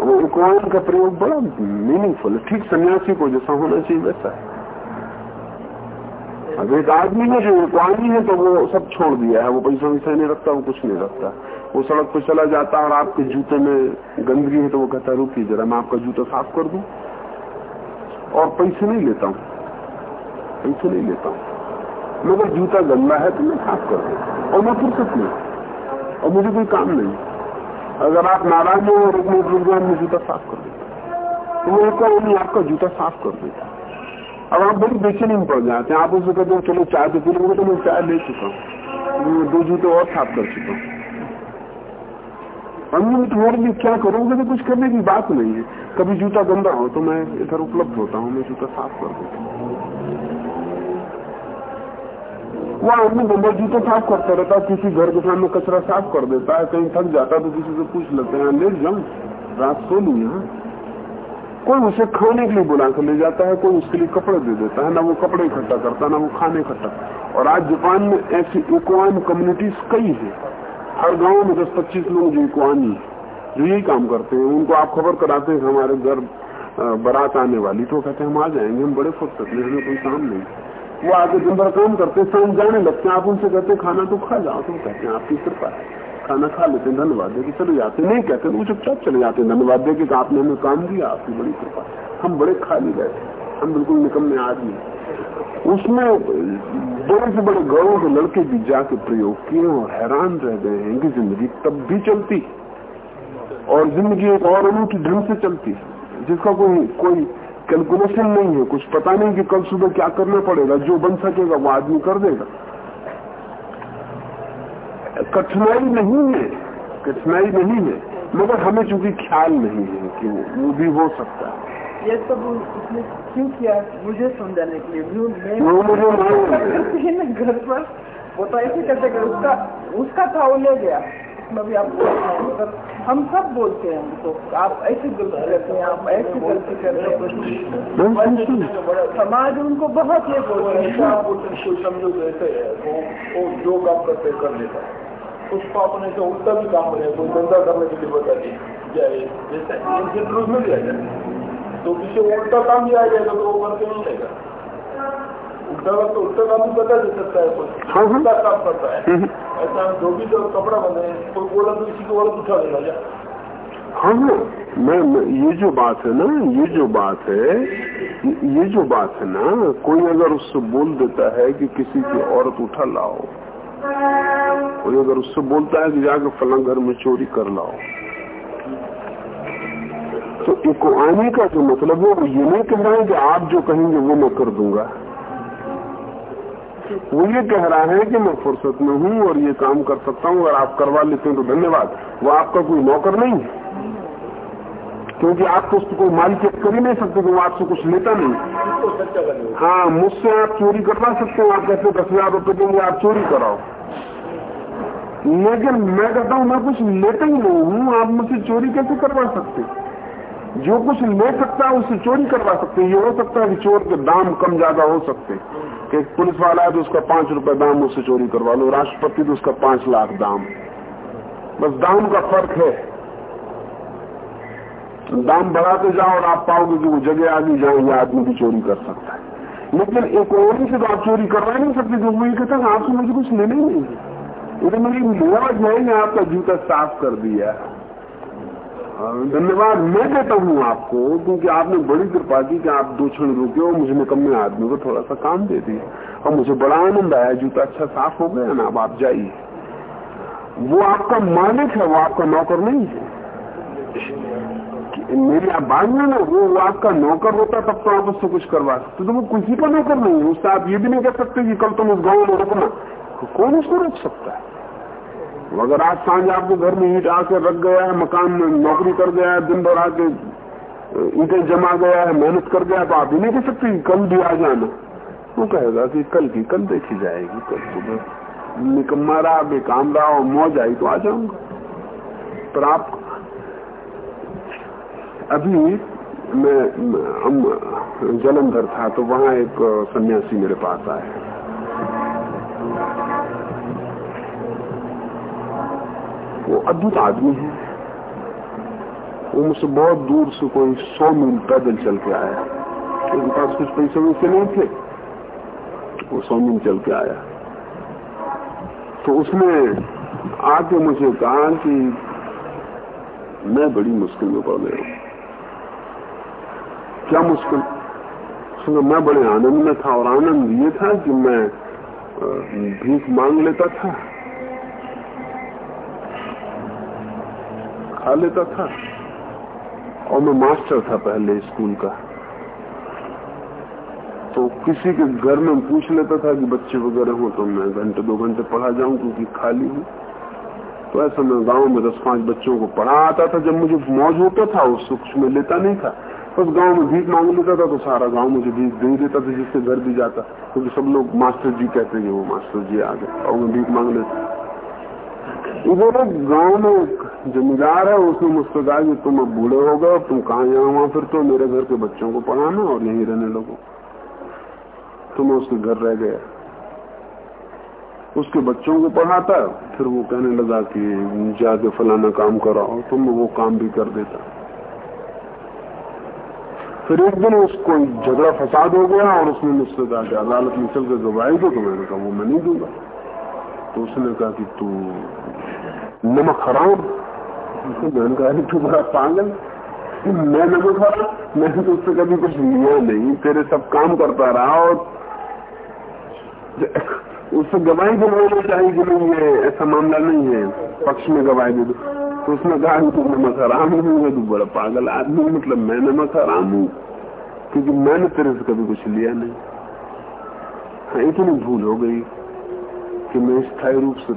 वो इकवान का प्रयोग बड़ा मीनिंगफुल ठीक सन्यासी को जैसा होना चाहिए वैसा है। अब एक आदमी है जो इकवानी है तो वो सब छोड़ दिया है। वो पैसा वैसा नहीं रखता, वो कुछ नहीं रखता। वो सड़क पर चला जाता है और आपके जूते में गंदगी है तो वो कहता है रुकी जरा, मैं आपका जूता साफ़ कर दू। और पैसे नहीं लेता हूँ। पैसे नहीं लेता हूँ। मगर जूता गंदा है तो मैं साफ़ कर दू। और मैं फुर्सत नहीं और मुझे कोई काम नहीं। अगर आप नाराज़ हो, और एक रुक जाए मैं जूता साफ़ कर देता तो वो आपका जूता साफ़ कर देता अब आप बड़ी बेचैनी में पड़ जाते हैं। आप उससे कहते हैं, चलो, चाय तो पी लोगे तो मैं चाय ले चुका हूँ। दो जूते और साफ़ कर चुका हूँ। अनलिमिट और भी क्या करोगे तो कुछ करने की बात नहीं है। कभी जूता गंदा हो तो मैं इधर उपलब्ध होता हूँ, मैं जूता साफ़ कर देता हूँ। वो आदमी गंदा जूता साफ़ करता रहता है, किसी घर के सामने कचरा साफ़ कर देता है, कहीं थक जाता तो किसी से पूछ लेते हैं, ले जाऊ रात सो लू यहाँ कोई उसे खाने के लिए बुला कर ले जाता है, कोई उसके लिए कपड़े दे देता है, ना वो कपड़े इकट्ठा करता, ना वो खाने इकट्ठा। और आज जापान में ऐसी इक्वान कम्युनिटीज कई है। हर गाँव में दस पच्चीस लोग जो इक्वानी जो यही काम करते हैं। उनको आप खबर कराते हैं, हमारे घर बारात आने वाली तो कहते हैं, हम आ जाएँगे, हम बड़े फुर्सत में हमें कोई काम नहीं। वो आगे दिन भर काम करते शाम जाने लगते हैं आप उनसे कहते, खाना तो खा जाओ तो कहते हैं, आपकी कृपा है। खाना खा लेते धन्यवाद दे के चले जाते नहीं कहते, वो चुपचाप चले जाते धन्यवाद दे के आपने हमें काम दिया, आपकी बड़ी कृपा हम बड़े खाली गए हम बिल्कुल निकम्मे आदमी उसमें बड़े से बड़े गौरों के लड़के भी जाके प्रयोग किए और हैरान रह गए हैं कि ज़िंदगी तब भी चलती और ज़िंदगी एक और अनूठी ढंग से चलती जिसका कोई कोई कैलकुलेशन नहीं है कुछ पता नहीं कि कल सुबह क्या करना पड़ेगा जो बन सकेगा वो आदमी कर देगा। कठिनाई नहीं है कठिनाई नहीं है मगर हमें चूँकि ख्याल नहीं है कि वो भी हो सकता है। ये सब उसने क्यों किया? मुझे समझाने के लिए वो मुझे घर पर वो तो ऐसे करते उसका उसका था वो ले गया। उसमें भी आप बोलते हैं हम सब बोलते हैं उनको आप ऐसी गलती करते हैं आप ऐसी गलती करते हैं। समाज उनको बहुत ये बोलते हैं। आप कोई समझो तो ऐसे है वो जो काम करते कर लेता है। उसको अपने से उल्टा भी काम करे कोई धंधा करने के लिए बता दी जाए जैसे मिल जाएगा तो किसी उल्टा काम भी आ जाएगा तो वो करके नहीं लेगा उल्टा तो उल्टा काम भी पता दे सकता है कोई। उल्टा काम करता है। ऐसा जो भी तो कपड़ा बने कोई बोला तो किसी को लेगा जा हाँ मैं, ये जो बात है ना ये जो बात है ये जो बात है ना कोई अगर उससे बोल देता है कि किसी की औरत उठा लाओ कोई अगर उससे बोलता है कि जाकर फला घर में चोरी कर लाओ तो इको आने का जो मतलब है वो ये नहीं कह रहा है कि आप जो कहेंगे वो मैं कर दूँगा। वो ये कह रहा है कि मैं फुर्सत में हूँ और ये काम कर सकता हूँ, अगर आप करवा लेते हैं तो धन्यवाद। वो आपका कोई नौकर नहीं है। क्योंकि आप तो उसको कोई मालिकियत कर ही नहीं सकते वो आपसे कुछ लेता नहीं। हाँ मुझसे आप चोरी करवा सकते हो, आप कहते दस हज़ार रुपये देंगे, आप चोरी कराओ। लेकिन मैं कहता हूँ, मैं कुछ लेता ही नहीं हूँ, आप मुझसे चोरी कैसे करवा सकते? जो कुछ ले सकता है, उससे चोरी करवा सकते ये हो सकता है कि चोर के दाम कम ज़्यादा हो सकते। कि पुलिस वाला है तो उसका पाँच रुपए दाम उससे चोरी करवा लो, राष्ट्रपति तो उसका पाँच लाख दाम। बस दाम का फ़र्क है। दाम बढ़ाते जाओ और आप पाओगे कि वो जगह आदमी जहाँ ये आदमी भी चोरी कर सकता है। लेकिन एक और से तो आप चोरी करवा नहीं सकते वो ये कहता आपसे मुझे कुछ लेना ही नहीं है। तो मेरी मौज है आपका जूता साफ़ कर दिया है। धन्यवाद मैं देता हूँ आपको क्योंकि आपने बड़ी कृपा की कि आप दो क्षण रुके और मुझे निकम्मे आदमी को थोड़ा सा काम दे दिए और मुझे बड़ा आनंद आया जूता अच्छा साफ़ हो गया ना अब आप जाइए। वो आपका मालिक है वो आपका नौकर नहीं है। मेरी आप बात में ना वो, वो आपका नौकर होता तब तो आप उससे कुछ करवा सकते। तो वो किसी का नौकर नहीं है उससे आप ये भी नहीं कह सकते कि कल तुम उस गाँव में रुकना। तो कौन उसको रोक सकता है? अगर आज साँझ आपको घर में ईट आके रख गया है, मकान में नौकरी कर गया है, दिन भर आके ईटें जमा गया है, मेहनत कर गया तो आप ही नहीं कह सकते कल भी आ जाना। वो कहेगा कि कल की कल देखी जाएगी, कल सुबह निकम्मा रहा, बेकाम रहा और मौज आई तो आ जाऊँगा। पर आप, अभी मैं, हम जलंधर था तो वहाँ एक सन्यासी मेरे पास आए। वो अद्भुत आदमी है। वो मुझसे बहुत दूर से कोई सौ मील पैदल चल के आया। उनके पास कुछ पैसे वैसे नहीं थे। वो सौ मील चल के आया। तो उसने आके मुझे कहा कि मैं बड़ी मुश्किल में पड़ गया क्या मुश्किल? सुनो, मैं बड़े आनंद में था और आनंद ये था कि मैं भीख मांग लेता था। खा लेता था और मैं मास्टर था पहले स्कूल का। तो किसी के घर में पूछ लेता था कि बच्चे वगैरह हो तो मैं घंटे, दो घंटे पढ़ा जाऊँ क्योंकि खाली हूँ। तो ऐसा मैं गाँव में दस, पाँच बच्चों को पढ़ा आता था। जब मुझे मौज होता था उस सुख में लेता नहीं था। उस गाँव में भीख मांग लेता था तो सारा गाँव मुझे भीख दे देता था, जिससे घर भी जाता। क्योंकि तो सब लोग मास्टर जी कहते हैं वो मास्टर जी आ गए और मैं भीख मांग लेता। इधर गाँव में जमींदार है उसने मुझसे कहा कि तुम अब बूढ़े हो गए, तुम कहा यहाँ वहाँ फिर तो मेरे घर के बच्चों को पढ़ाना और यहीं रहने लगो। तो मैं उसके घर रह गया। उसके बच्चों को पढ़ाता, फिर वो कहने लगा कि जाके फलाना काम कराओ तो मैं वो काम भी कर देता। फिर एक दिन उसको झगड़ा फसाद हो गया और उसने मुझसे कहा कि अदालत में चल गवाही दो तो मैंने कहा, वो मैं नहीं दूँगा। तो उसने कहा कि तू नमक हराम मैंने कहा तू बड़ा पागल। मैं नमक हराम मैंने तो उससे कभी कुछ लिया नहीं। तेरे सब काम करता रहा और उससे गवाही दिलवाना चाहिए कि नहीं ये ऐसा मामला नहीं है। पक्ष में गवाही दे दो। तो उसने कहा कि नमक हराम हूँ, मैं तू बड़ा पागल आदमी मतलब मैं नमक हराम हूँ। क्योंकि मैंने तेरे से कभी कुछ लिया नहीं। हाँ इतनी भूल हो गई कि मैं स्थायी रूप से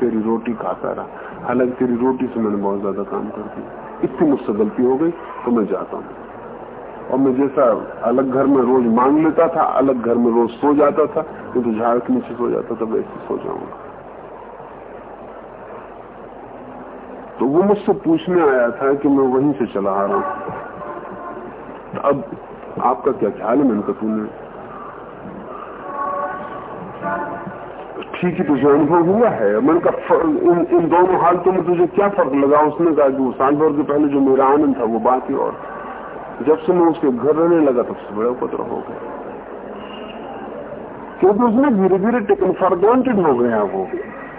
तेरी रोटी खाता रहा। हालाँकि तेरी रोटी से मैंने बहुत ज़्यादा काम कर दिया। इतनी मुझसे गलती हो गई तो मैं जाता हूँ। और मैं जैसा अलग घर में रोज मांग लेता था, अलग घर में रोज सो जाता था तो झाड़ के नीचे सो जाता था, वैसे सो जाऊँगा। तो वो मुझसे पूछने आया था कि मैं वहीं से चला आ रहा हूँ। अब आपका क्या ख्याल है? मैंने कहा, तूने ठीक ही तुझे अनुभव हुआ है। मैंने कहा इन, इन दोनों हालतों में तुझे क्या फ़र्क लगा? उसने कहा कि वो साल भर के पहले जो मेरा आनंद था वो बात ही और जब से मैं उसके घर रहने लगा तब से बड़ा उपद्रव हो गया। क्योंकि उसने धीरे धीरे टेकन फॉर ग्रांटेड हो गया वो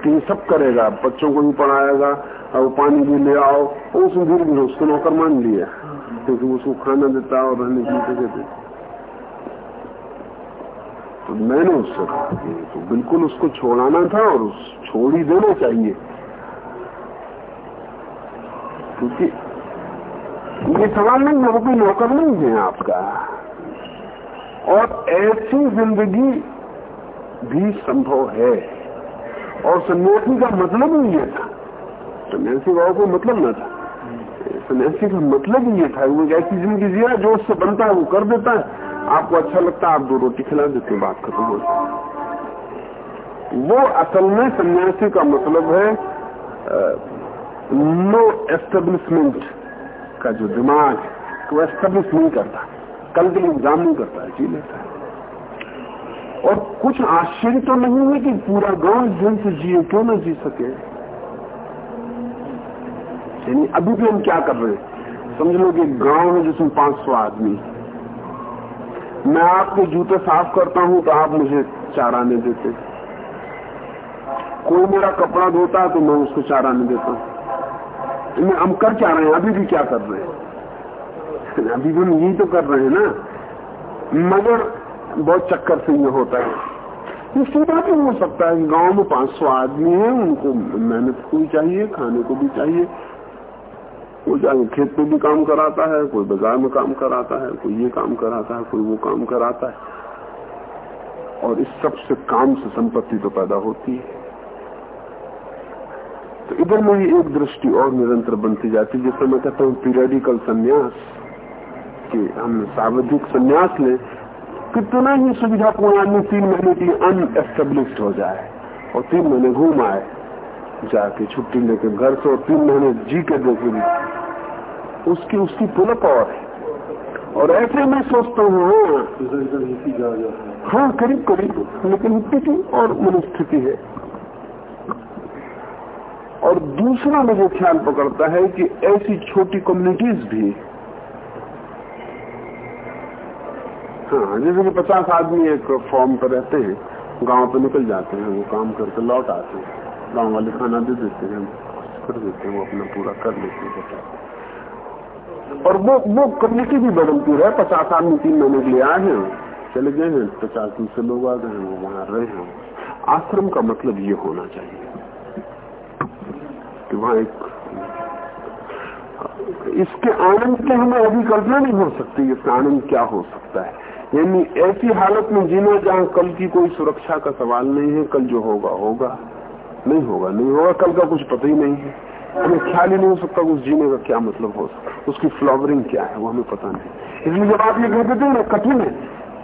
कि सब करेगा बच्चों को भी पढ़ाएगा और पानी भी ले आओ। उसने धीरे धीरे उसको नौकर मान लिया क्योंकि उसको खाना देता और रहने की देता। तो मैंने उससे कहा कि तो बिल्कुल उसको छोड़ाना था और उस छोड़ ही देना चाहिए। क्योंकि ये सवाल नहीं है कोई नौकर नहीं है आपका। और ऐसी ज़िंदगी भी संभव है। और सन्यासी का मतलब ही ये था। सन्यासी भाव को मतलब ना था। सन्यासी का मतलब ही ये था। वो ऐसी ज़िंदगी जिया जो उससे बनता है वो कर देता है। आपको अच्छा लगता है, आप दो रोटी खिला देते बात खत्म हो जाती वो असल में सन्यासी का मतलब है नो एस्टेब्लिशमेंट का जो दिमाग है वो एस्टेब्लिश नहीं करता। कल के लिए इंतज़ाम नहीं करता है जी लेता है। और कुछ आश्चर्य तो नहीं है कि पूरा गाँव दिन से जिए, क्यों ना जी सके? यानी अभी भी हम क्या कर रहे हैं? समझ लो कि गाँव में जिसमें पाँच सौ आदमी मैं आपके जूते साफ़ करता हूँ तो आप मुझे चारा नहीं देते कोई मेरा कपड़ा धोता है तो मैं उसको चारा नहीं देता हूँ। हम कर क्या रहे हैं? अभी भी क्या कर रहे हैं? अभी भी हम यही तो कर रहे हैं ना? मगर बहुत चक्कर से ये होता है। ये सीधा भी हो सकता है गाँव में 500 आदमी हैं, उनको मेहनत को भी चाहिए, खाने को भी चाहिए। वो जाए खेत में भी काम कराता है, कोई बाज़ार में काम कराता है, कोई ये काम कराता है, कोई वो काम कराता है। और इस सबसे काम से संपत्ति तो पैदा होती है। तो इधर में एक दृष्टि और निरंतर बनती जाती है, जिससे मैं कहता हूँ पीरियडिकल संन्यास, कि हम सावधिक संन्यास लें, कितना ही सुविधापूर्ण आदमी तीन महीने की लिए अनएस्टेब्लिश्ड हो जाए, और तीन महीने घूम आए जाके छुट्टी लेके घर से तीन महीने जी के देखे उसकी उसकी पुलक और है। और ऐसे में सोचता हूँ हाँ। हाँ करीब करीब। लेकिन स्थिति और मनस्थिति है। और दूसरा मुझे ख्याल पकड़ता है कि ऐसी छोटी कम्युनिटीज भी हाँ जैसे कि पचास आदमी एक फॉर्म पर रहते हैं, गाँव पे निकल जाते हैं, वो काम करके लौट आते हैं। गाँव वाले खाना दे देते हैं कर देते हैं, वो अपना पूरा कर लेते हैं। और वो वो कम्युनिटी भी बदलती रहे पचास आदमी, तीन महीने के लिए आए हैं, चले गए हैं, पचास दूसरे लोग आ गए हैं, वो वहाँ रहे हैं। आश्रम का मतलब ये होना चाहिए कि वहाँ एक, इसके आनंद की हमें अभी कल्पना नहीं हो सकती, इसका आनंद क्या हो सकता है। यानी ऐसी हालत में जीना जहाँ कल की कोई सुरक्षा का सवाल नहीं है, कल जो होगा होगा। नहीं होगा नहीं होगा। कल का कुछ पता ही नहीं है। हमें ख्याल ही नहीं हो सकता उस जीने का क्या मतलब हो सकता उसकी फ्लावरिंग क्या है, वो हमें पता नहीं। इसलिए जब आप ये कहते थे ना, कठिन है,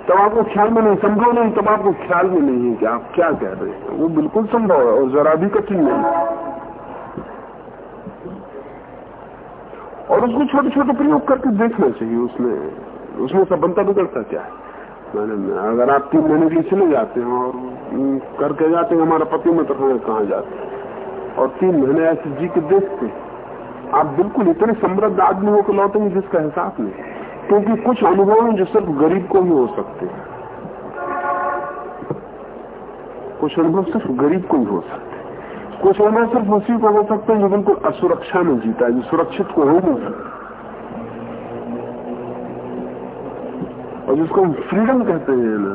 तब आपको ख्याल में नहीं, संभव नहीं, तब आपको ख्याल में नहीं है कि आप क्या कह रहे हैं। वो बिल्कुल संभव है और जरा भी कठिन नहीं। और उसको छोटे छोटे प्रयोग करके देखना चाहिए, उसमें उसमें सबनता बिगड़ता क्या है? मैंने, अगर आप तीन महीने के लिए चले जाते हैं और करके जाते हैं, हमारा पति में तो कहाँ जाते हैं? और तीन महीने ऐसे जी के देखते आप बिल्कुल इतने समृद्ध आदमी होकर लौटेंगे जिसका हिसाब नहीं। क्योंकि कुछ अनुभव हैं जो सिर्फ़ गरीब को ही हो सकते हैं। कुछ अनुभव सिर्फ़ गरीब को ही हो सकते कुछ अनुभव सिर्फ़ उसी को हो सकते हैं जो बिल्कुल असुरक्षा में जीता है, जो सुरक्षित को हो नहीं सकता और जिसको हम फ्रीडम कहते हैं ना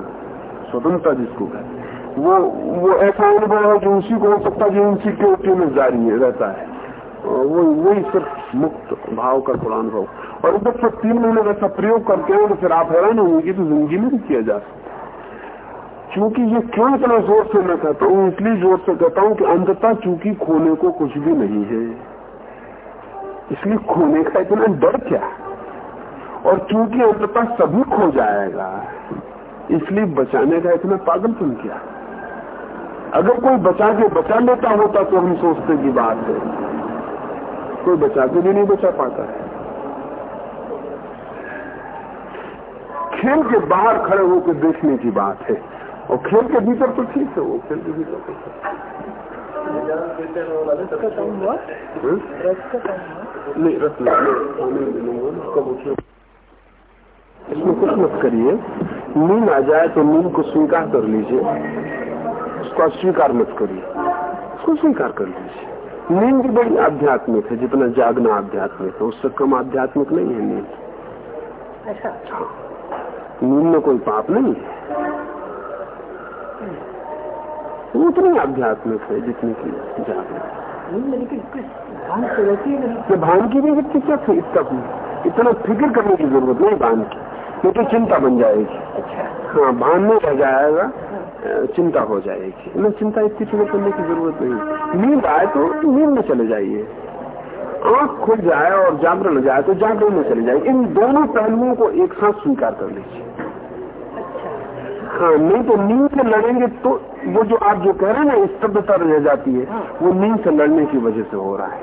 स्वतंत्रता जिसको। कहते हैं वो वो ऐसा अनुभव है जो उसी को हो सकता है जो इनसिक्योरिटी में जारी है, रहता है। वो, वही सिर्फ़ मुक्त भाव का थोड़ा अनुभव और जब तक तीन महीने वैसा प्रयोग करते हैं तो फिर आप हैरान होंगे तो ज़िंदगी में भी किया जा सकता क्योंकि ये क्यों इतना ज़ोर से मैं कहता हूँ, इसलिए ज़ोर से कहता हूँ कि अंततः चूँकि खोने को कुछ भी नहीं है, इसलिए खोने का इतना डर क्या है? और चूँकि अंततः सभी खो जाएगा इसलिए बचाने का इतना पागलपन क्या। अगर कोई बचा के बचा लेता होता तो हम सोचते की बात है। कोई बचा के भी नहीं बचा पाता। है खेल के बाहर खड़े होकर देखने की बात है। और खेल के भीतर तो ठीक है वो खेल के भीतर तो नहीं रख लो कब उठे इसमें कुछ मत करिए। नींद आ जाए तो नींद को स्वीकार कर लीजिए। उसको अस्वीकार मत करिए। उसको स्वीकार कर लीजिए। नींद भी बड़ी आध्यात्मिक है जितना जागना आध्यात्मिक है उससे कम आध्यात्मिक नहीं है नींद। अच्छा। हाँ। नींद में कोई पाप नहीं है। उतनी आध्यात्मिक है जितनी की जागना। भान की भी व्यक्ति क्या इतना इतना फ़िक्र करने की ज़रूरत नहीं भान की तो चिंता बन जाएगी। अच्छा। हाँ भान में रह जाएगा चिंता हो जाएगी। ना चिंता इतनी फ़िक्र करने की ज़रूरत नहीं। नींद आए तो नींद में चले जाइए। आँख खुल जाए और जागरण जाए तो जागरण में चले जाए इन दोनों पहलुओं को एक साथ स्वीकार कर लीजिए। हाँ नहीं तो नींद से लड़ेंगे तो वो जो आप जो कह रहे हैं ना स्तब्धता रह जाती है। हाँ। वो नींद से लड़ने की वजह से हो रहा है।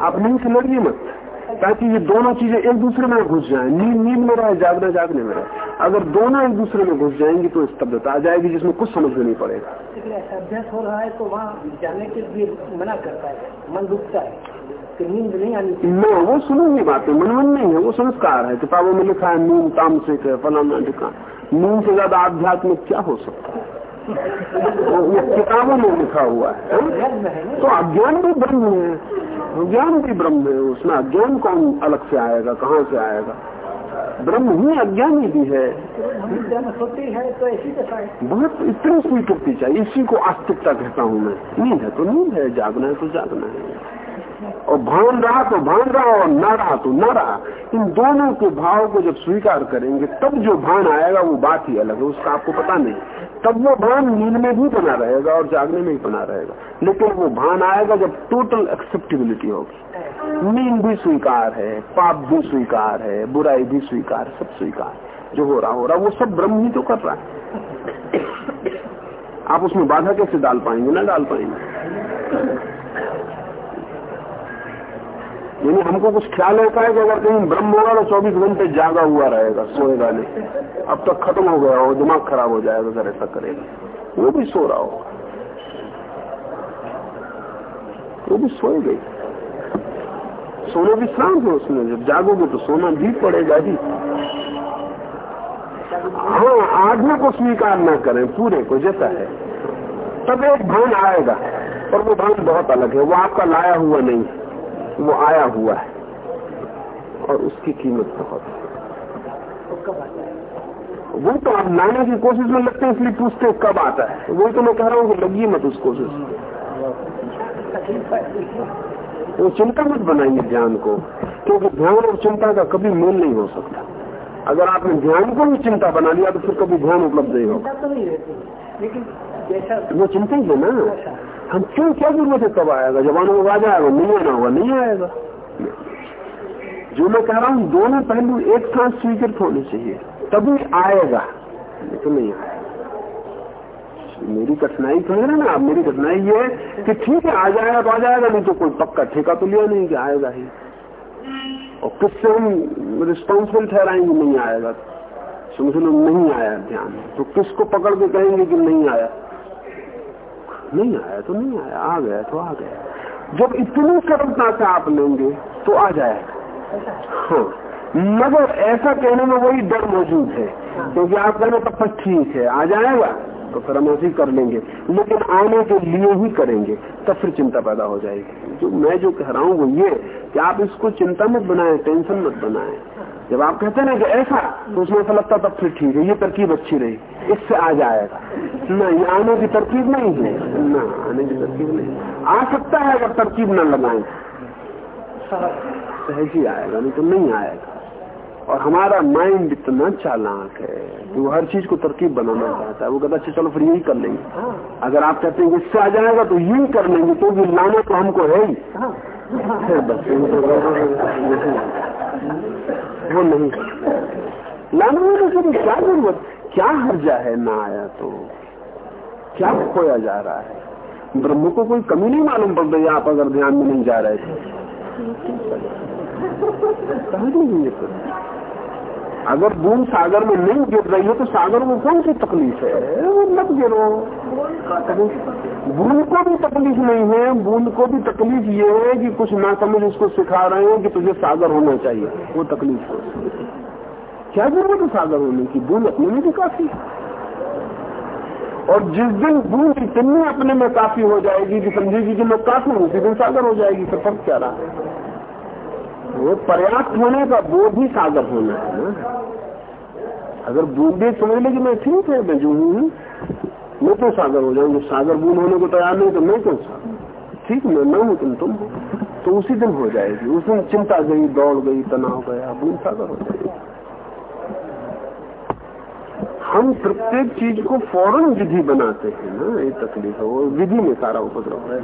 आप नींद से लड़िए मत ताकि ये दोनों चीज़ें एक दूसरे में घुस जाए। नींद नींद में रहे जागना जागने में रहे। अगर दोनों एक दूसरे में घुस जाएँगी तो स्तब्धता आ जाएगी जिसमें कुछ समझ में नहीं पड़ेगा। अभ्यास हो रहा है तो वहाँ जाने के लिए मना करता है मन रुकता है। नींद नहीं आनी मैं वो सुनूँगी बातें मनोमन नहीं है वो संस्कार है किताबों में लिखा है नींद तामसिक है फलाना टिका नींद से ज़्यादा आध्यात्मिक क्या हो सकता है? वो किताबों में लिखा हुआ है। तो अज्ञान भी ब्रह्म है। ज्ञान भी ब्रह्म है उसमें अज्ञान कौन अलग से आएगा कहाँ से आएगा? ब्रह्म ही अज्ञानी भी है। बहुत इतनी स्वीकृति चाहिए इसी को आस्तिकता कहता हूँ मैं। नींद है तो नींद है जागना है तो जागना है। और भान रहा तो भान रहा और न रहा तो न रहा। इन दोनों के भाव को जब स्वीकार करेंगे, तब जो भान आएगा वो बात ही अलग है, उसका आपको पता नहीं। तब वो भान नींद में भी बना रहेगा और जागने में भी बना रहेगा। लेकिन वो भान आएगा जब टोटल एक्सेप्टेबिलिटी होगी। नींद भी स्वीकार है, पाप भी स्वीकार है, बुराई भी स्वीकार सब स्वीकार जो हो रहा हो रहा, वो सब ब्रह्म ही तो कर रहा है। आप उसमें बाधा कैसे डाल पाएँगे? ना डाल पाएँगे। यानी हमको कुछ ख्याल होता है कि अगर कहीं ब्रह्म होगा तो 24 घंटे जागा हुआ रहेगा सोएगा नहीं अब तक खत्म हो गया हो दिमाग खराब हो जाएगा अगर ऐसा करेगा। वो भी सो रहा होगा। वो भी सोए गई। सोने सोना विश्राम है उसमें, जब जागोगे तो सोना भी पड़ेगा ही। हाँ आधे को स्वीकार न करें, पूरे को जैसा है। तब एक भान आएगा और वो भान बहुत अलग है, वो आपका लाया हुआ नहीं है। वो आया हुआ है और उसकी कीमत बहुत है। वो तो आप लाने की कोशिश में लगते हैं इसलिए पूछते हैं कब आता है? वही तो मैं कह रहा हूँ कि लगी मत उस कोशिश। वो चिंता मत बनाइए ध्यान को क्योंकि ध्यान और चिंता का कभी मेल नहीं हो सकता। अगर आपने ध्यान को भी चिंता बना लिया तो फिर कभी ध्यान उपलब्ध नहीं होगा। तो लेकिन वो चिंता ही है ना। हम क्यों क्या ज़रूरत है कब आएगा? जब आने आ जाएगा नहीं आना होगा, नहीं आएगा। जो मैं कह रहा हूँ, दोनों पहलू एक साथ स्वीकृत होने चाहिए, तभी आएगा। नहीं तो नहीं आएगा मेरी कठिनाई समझ रहे ना मेरी कठिनाई ये कि ठीक है, आ जाएगा तो आ जाएगा, नहीं तो कोई पक्का ठेका तो लिया नहीं कि आएगा ही। और किससे हम रिस्पॉन्सिबल ठहराएँगे, नहीं आएगा। समझ लो, नहीं आया ध्यान। तो किसको पकड़ के कहेंगे कि नहीं आया? नहीं आया तो नहीं आया, आ गया तो आ गया। जब इतनी सरलता से आप लेंगे तो आ जाएगा। हाँ मगर ऐसा कहने में वही डर मौजूद है, क्योंकि आप कहने तब ठीक है, आ जाएगा। तो फिर हम ऐसे कर लेंगे। लेकिन आने के लिए ही करेंगे, तब फिर चिंता पैदा हो जाएगी। जो मैं जो कह रहा हूँ वो ये, कि आप इसको चिंता मत बनाए, टेंशन मत बनाए। जब आप कहते ना कि ऐसा तो उसमें ऐसा लगता तब फिर ठीक है, ये तरकीब अच्छी रही, इससे आ जाएगा न, ये आने की तरकीब नहीं है, न, आने की तरकीब नहीं आ सकता है अगर तरकीब न लगाए, सहज ही आएगा, नहीं तो नहीं आएगा। और हमारा माइंड इतना चालाक है कि वो हर चीज़ को तरकीब बनाना चाहता है। वो कहता अच्छा चलो फिर यही कर लेंगे। अगर आप कहते हैं इससे आ जाएगा तो यही कर लेंगे तो ये लाना तो हमको है ही। वो नहीं लाने वाले की क्या ज़रूरत? क्या हर्जा है ना आया तो? क्या खोया जा रहा है? ब्रह्म को कोई कमी नहीं मालूम पड़ रही आप अगर ध्यान में नहीं जा रहे थे नहीं अगर बूंद सागर में नहीं गिर रही है तो सागर में कौन सी तकलीफ़ है? वो मत गिरो। बूंद को भी तकलीफ़ नहीं है। बूंद को भी तकलीफ़ ये है कि कुछ ना समझ उसको सिखा रहे हैं कि तुझे सागर होना चाहिए। वो तकलीफ़ है। क्या ज़रूरत है सागर होने की? बूंद अपने में भी काफ़ी और जिस दिन बूंद इतनी अपने में काफ़ी हो जाएगी कि समझेगी कि मैं काफ़ी हूँ, उसी दिन सागर हो जाएगी। तो फ़र्क क्या रहा? वो पर्याप्त होने का बोध ही सागर होना है ना? अगर बूंदे समझ लेगी मैं ठीक है मैं जो हूँ मैं तो सागर हो जाऊँगी। सागर बूंद होने को तैयार नहीं तो मैं क्यों सागर ठीक मैं मैं हूँ तुम तुम तो उसी दिन हो जाएगी। उस दिन चिंता गई दौड़ गई तनाव गया बूंद सागर हो जाएगी। हम प्रत्येक चीज़ को फ़ौरन विधि बनाते हैं ना ये तकलीफ़ है। वो विधि में सारा उपद्रव है।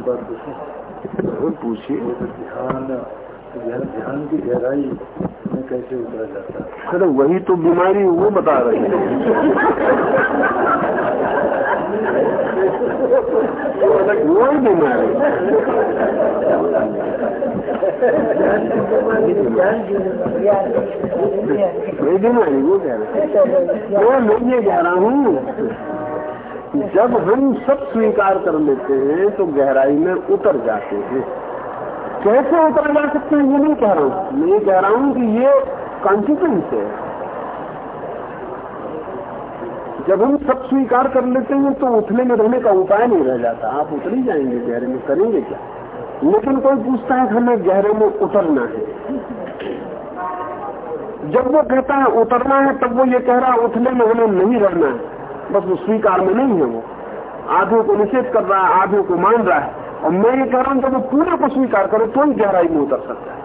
पूछिए। ध्यान की गहराई में कैसे उतरा जाता है? अरे वही तो बीमारी वो बता रही है। वही बीमारी वही बीमारी, वो कह रहे वो मैं ये कह रहा हूँ, जब हम सब स्वीकार कर लेते हैं तो गहराई में उतर जाते हैं। कैसे उतर जा सकते हैं ये नहीं कह रहा। हूँ मैं ये कह रहा हूँ कि ये कॉन्सिक्वेंस है। जब हम सब स्वीकार कर लेते हैं तो उठने में रहने का उपाय नहीं रह जाता। आप उतर ही जाएँगे, गहरे में करेंगे क्या? लेकिन कोई पूछता है हमें गहरे में उतरना है। जब वो कहता है उतरना है, तब वो ये कह रहा है, उठने में हमें नहीं रहना है। बस वो स्वीकार में नहीं है वो। आधे को निषेध कर रहा है आधे को मान रहा है। और मैं ये कह रहा हूँ जब वो पूरे को स्वीकार करो तो ही गहराई में उतर सकता है।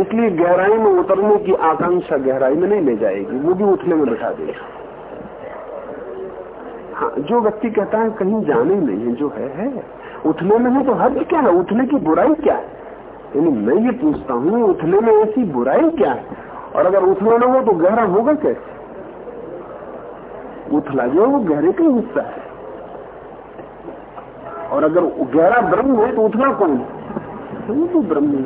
इसलिए गहराई में उतरने की आकांक्षा गहराई में नहीं ले जाएगी, वो भी उठने में बैठा देगी। हाँ जो व्यक्ति कहता है, कहीं जाने नहीं है, जो है है। उठने में है तो हद क्या है? उठने की बुराई क्या है? यानी मैं ये पूछता हूँ, उठने में ऐसी बुराई क्या है? और अगर उठना ना हो तो गहरा होगा कैसे? उठला जो वो गहरे का हिस्सा है। और अगर गहरा ब्रह्म है तो उठना कौन तो वो तो ब्रह्म है।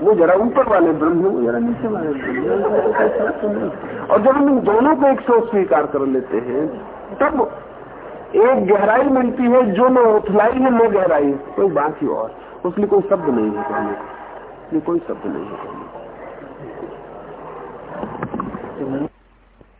वो जरा ऊपर वाले ब्रह्म है, वो जरा नीचे वाले ब्रह्म और जब हम इन दोनों को एक सोच स्वीकार कर लेते हैं, तब एक गहराई मिलती है, जो न उथलाई है, न गहराई कोई बात ही और। उसमें कोई शब्द नहीं है कहने कोई शब्द नहीं है कहने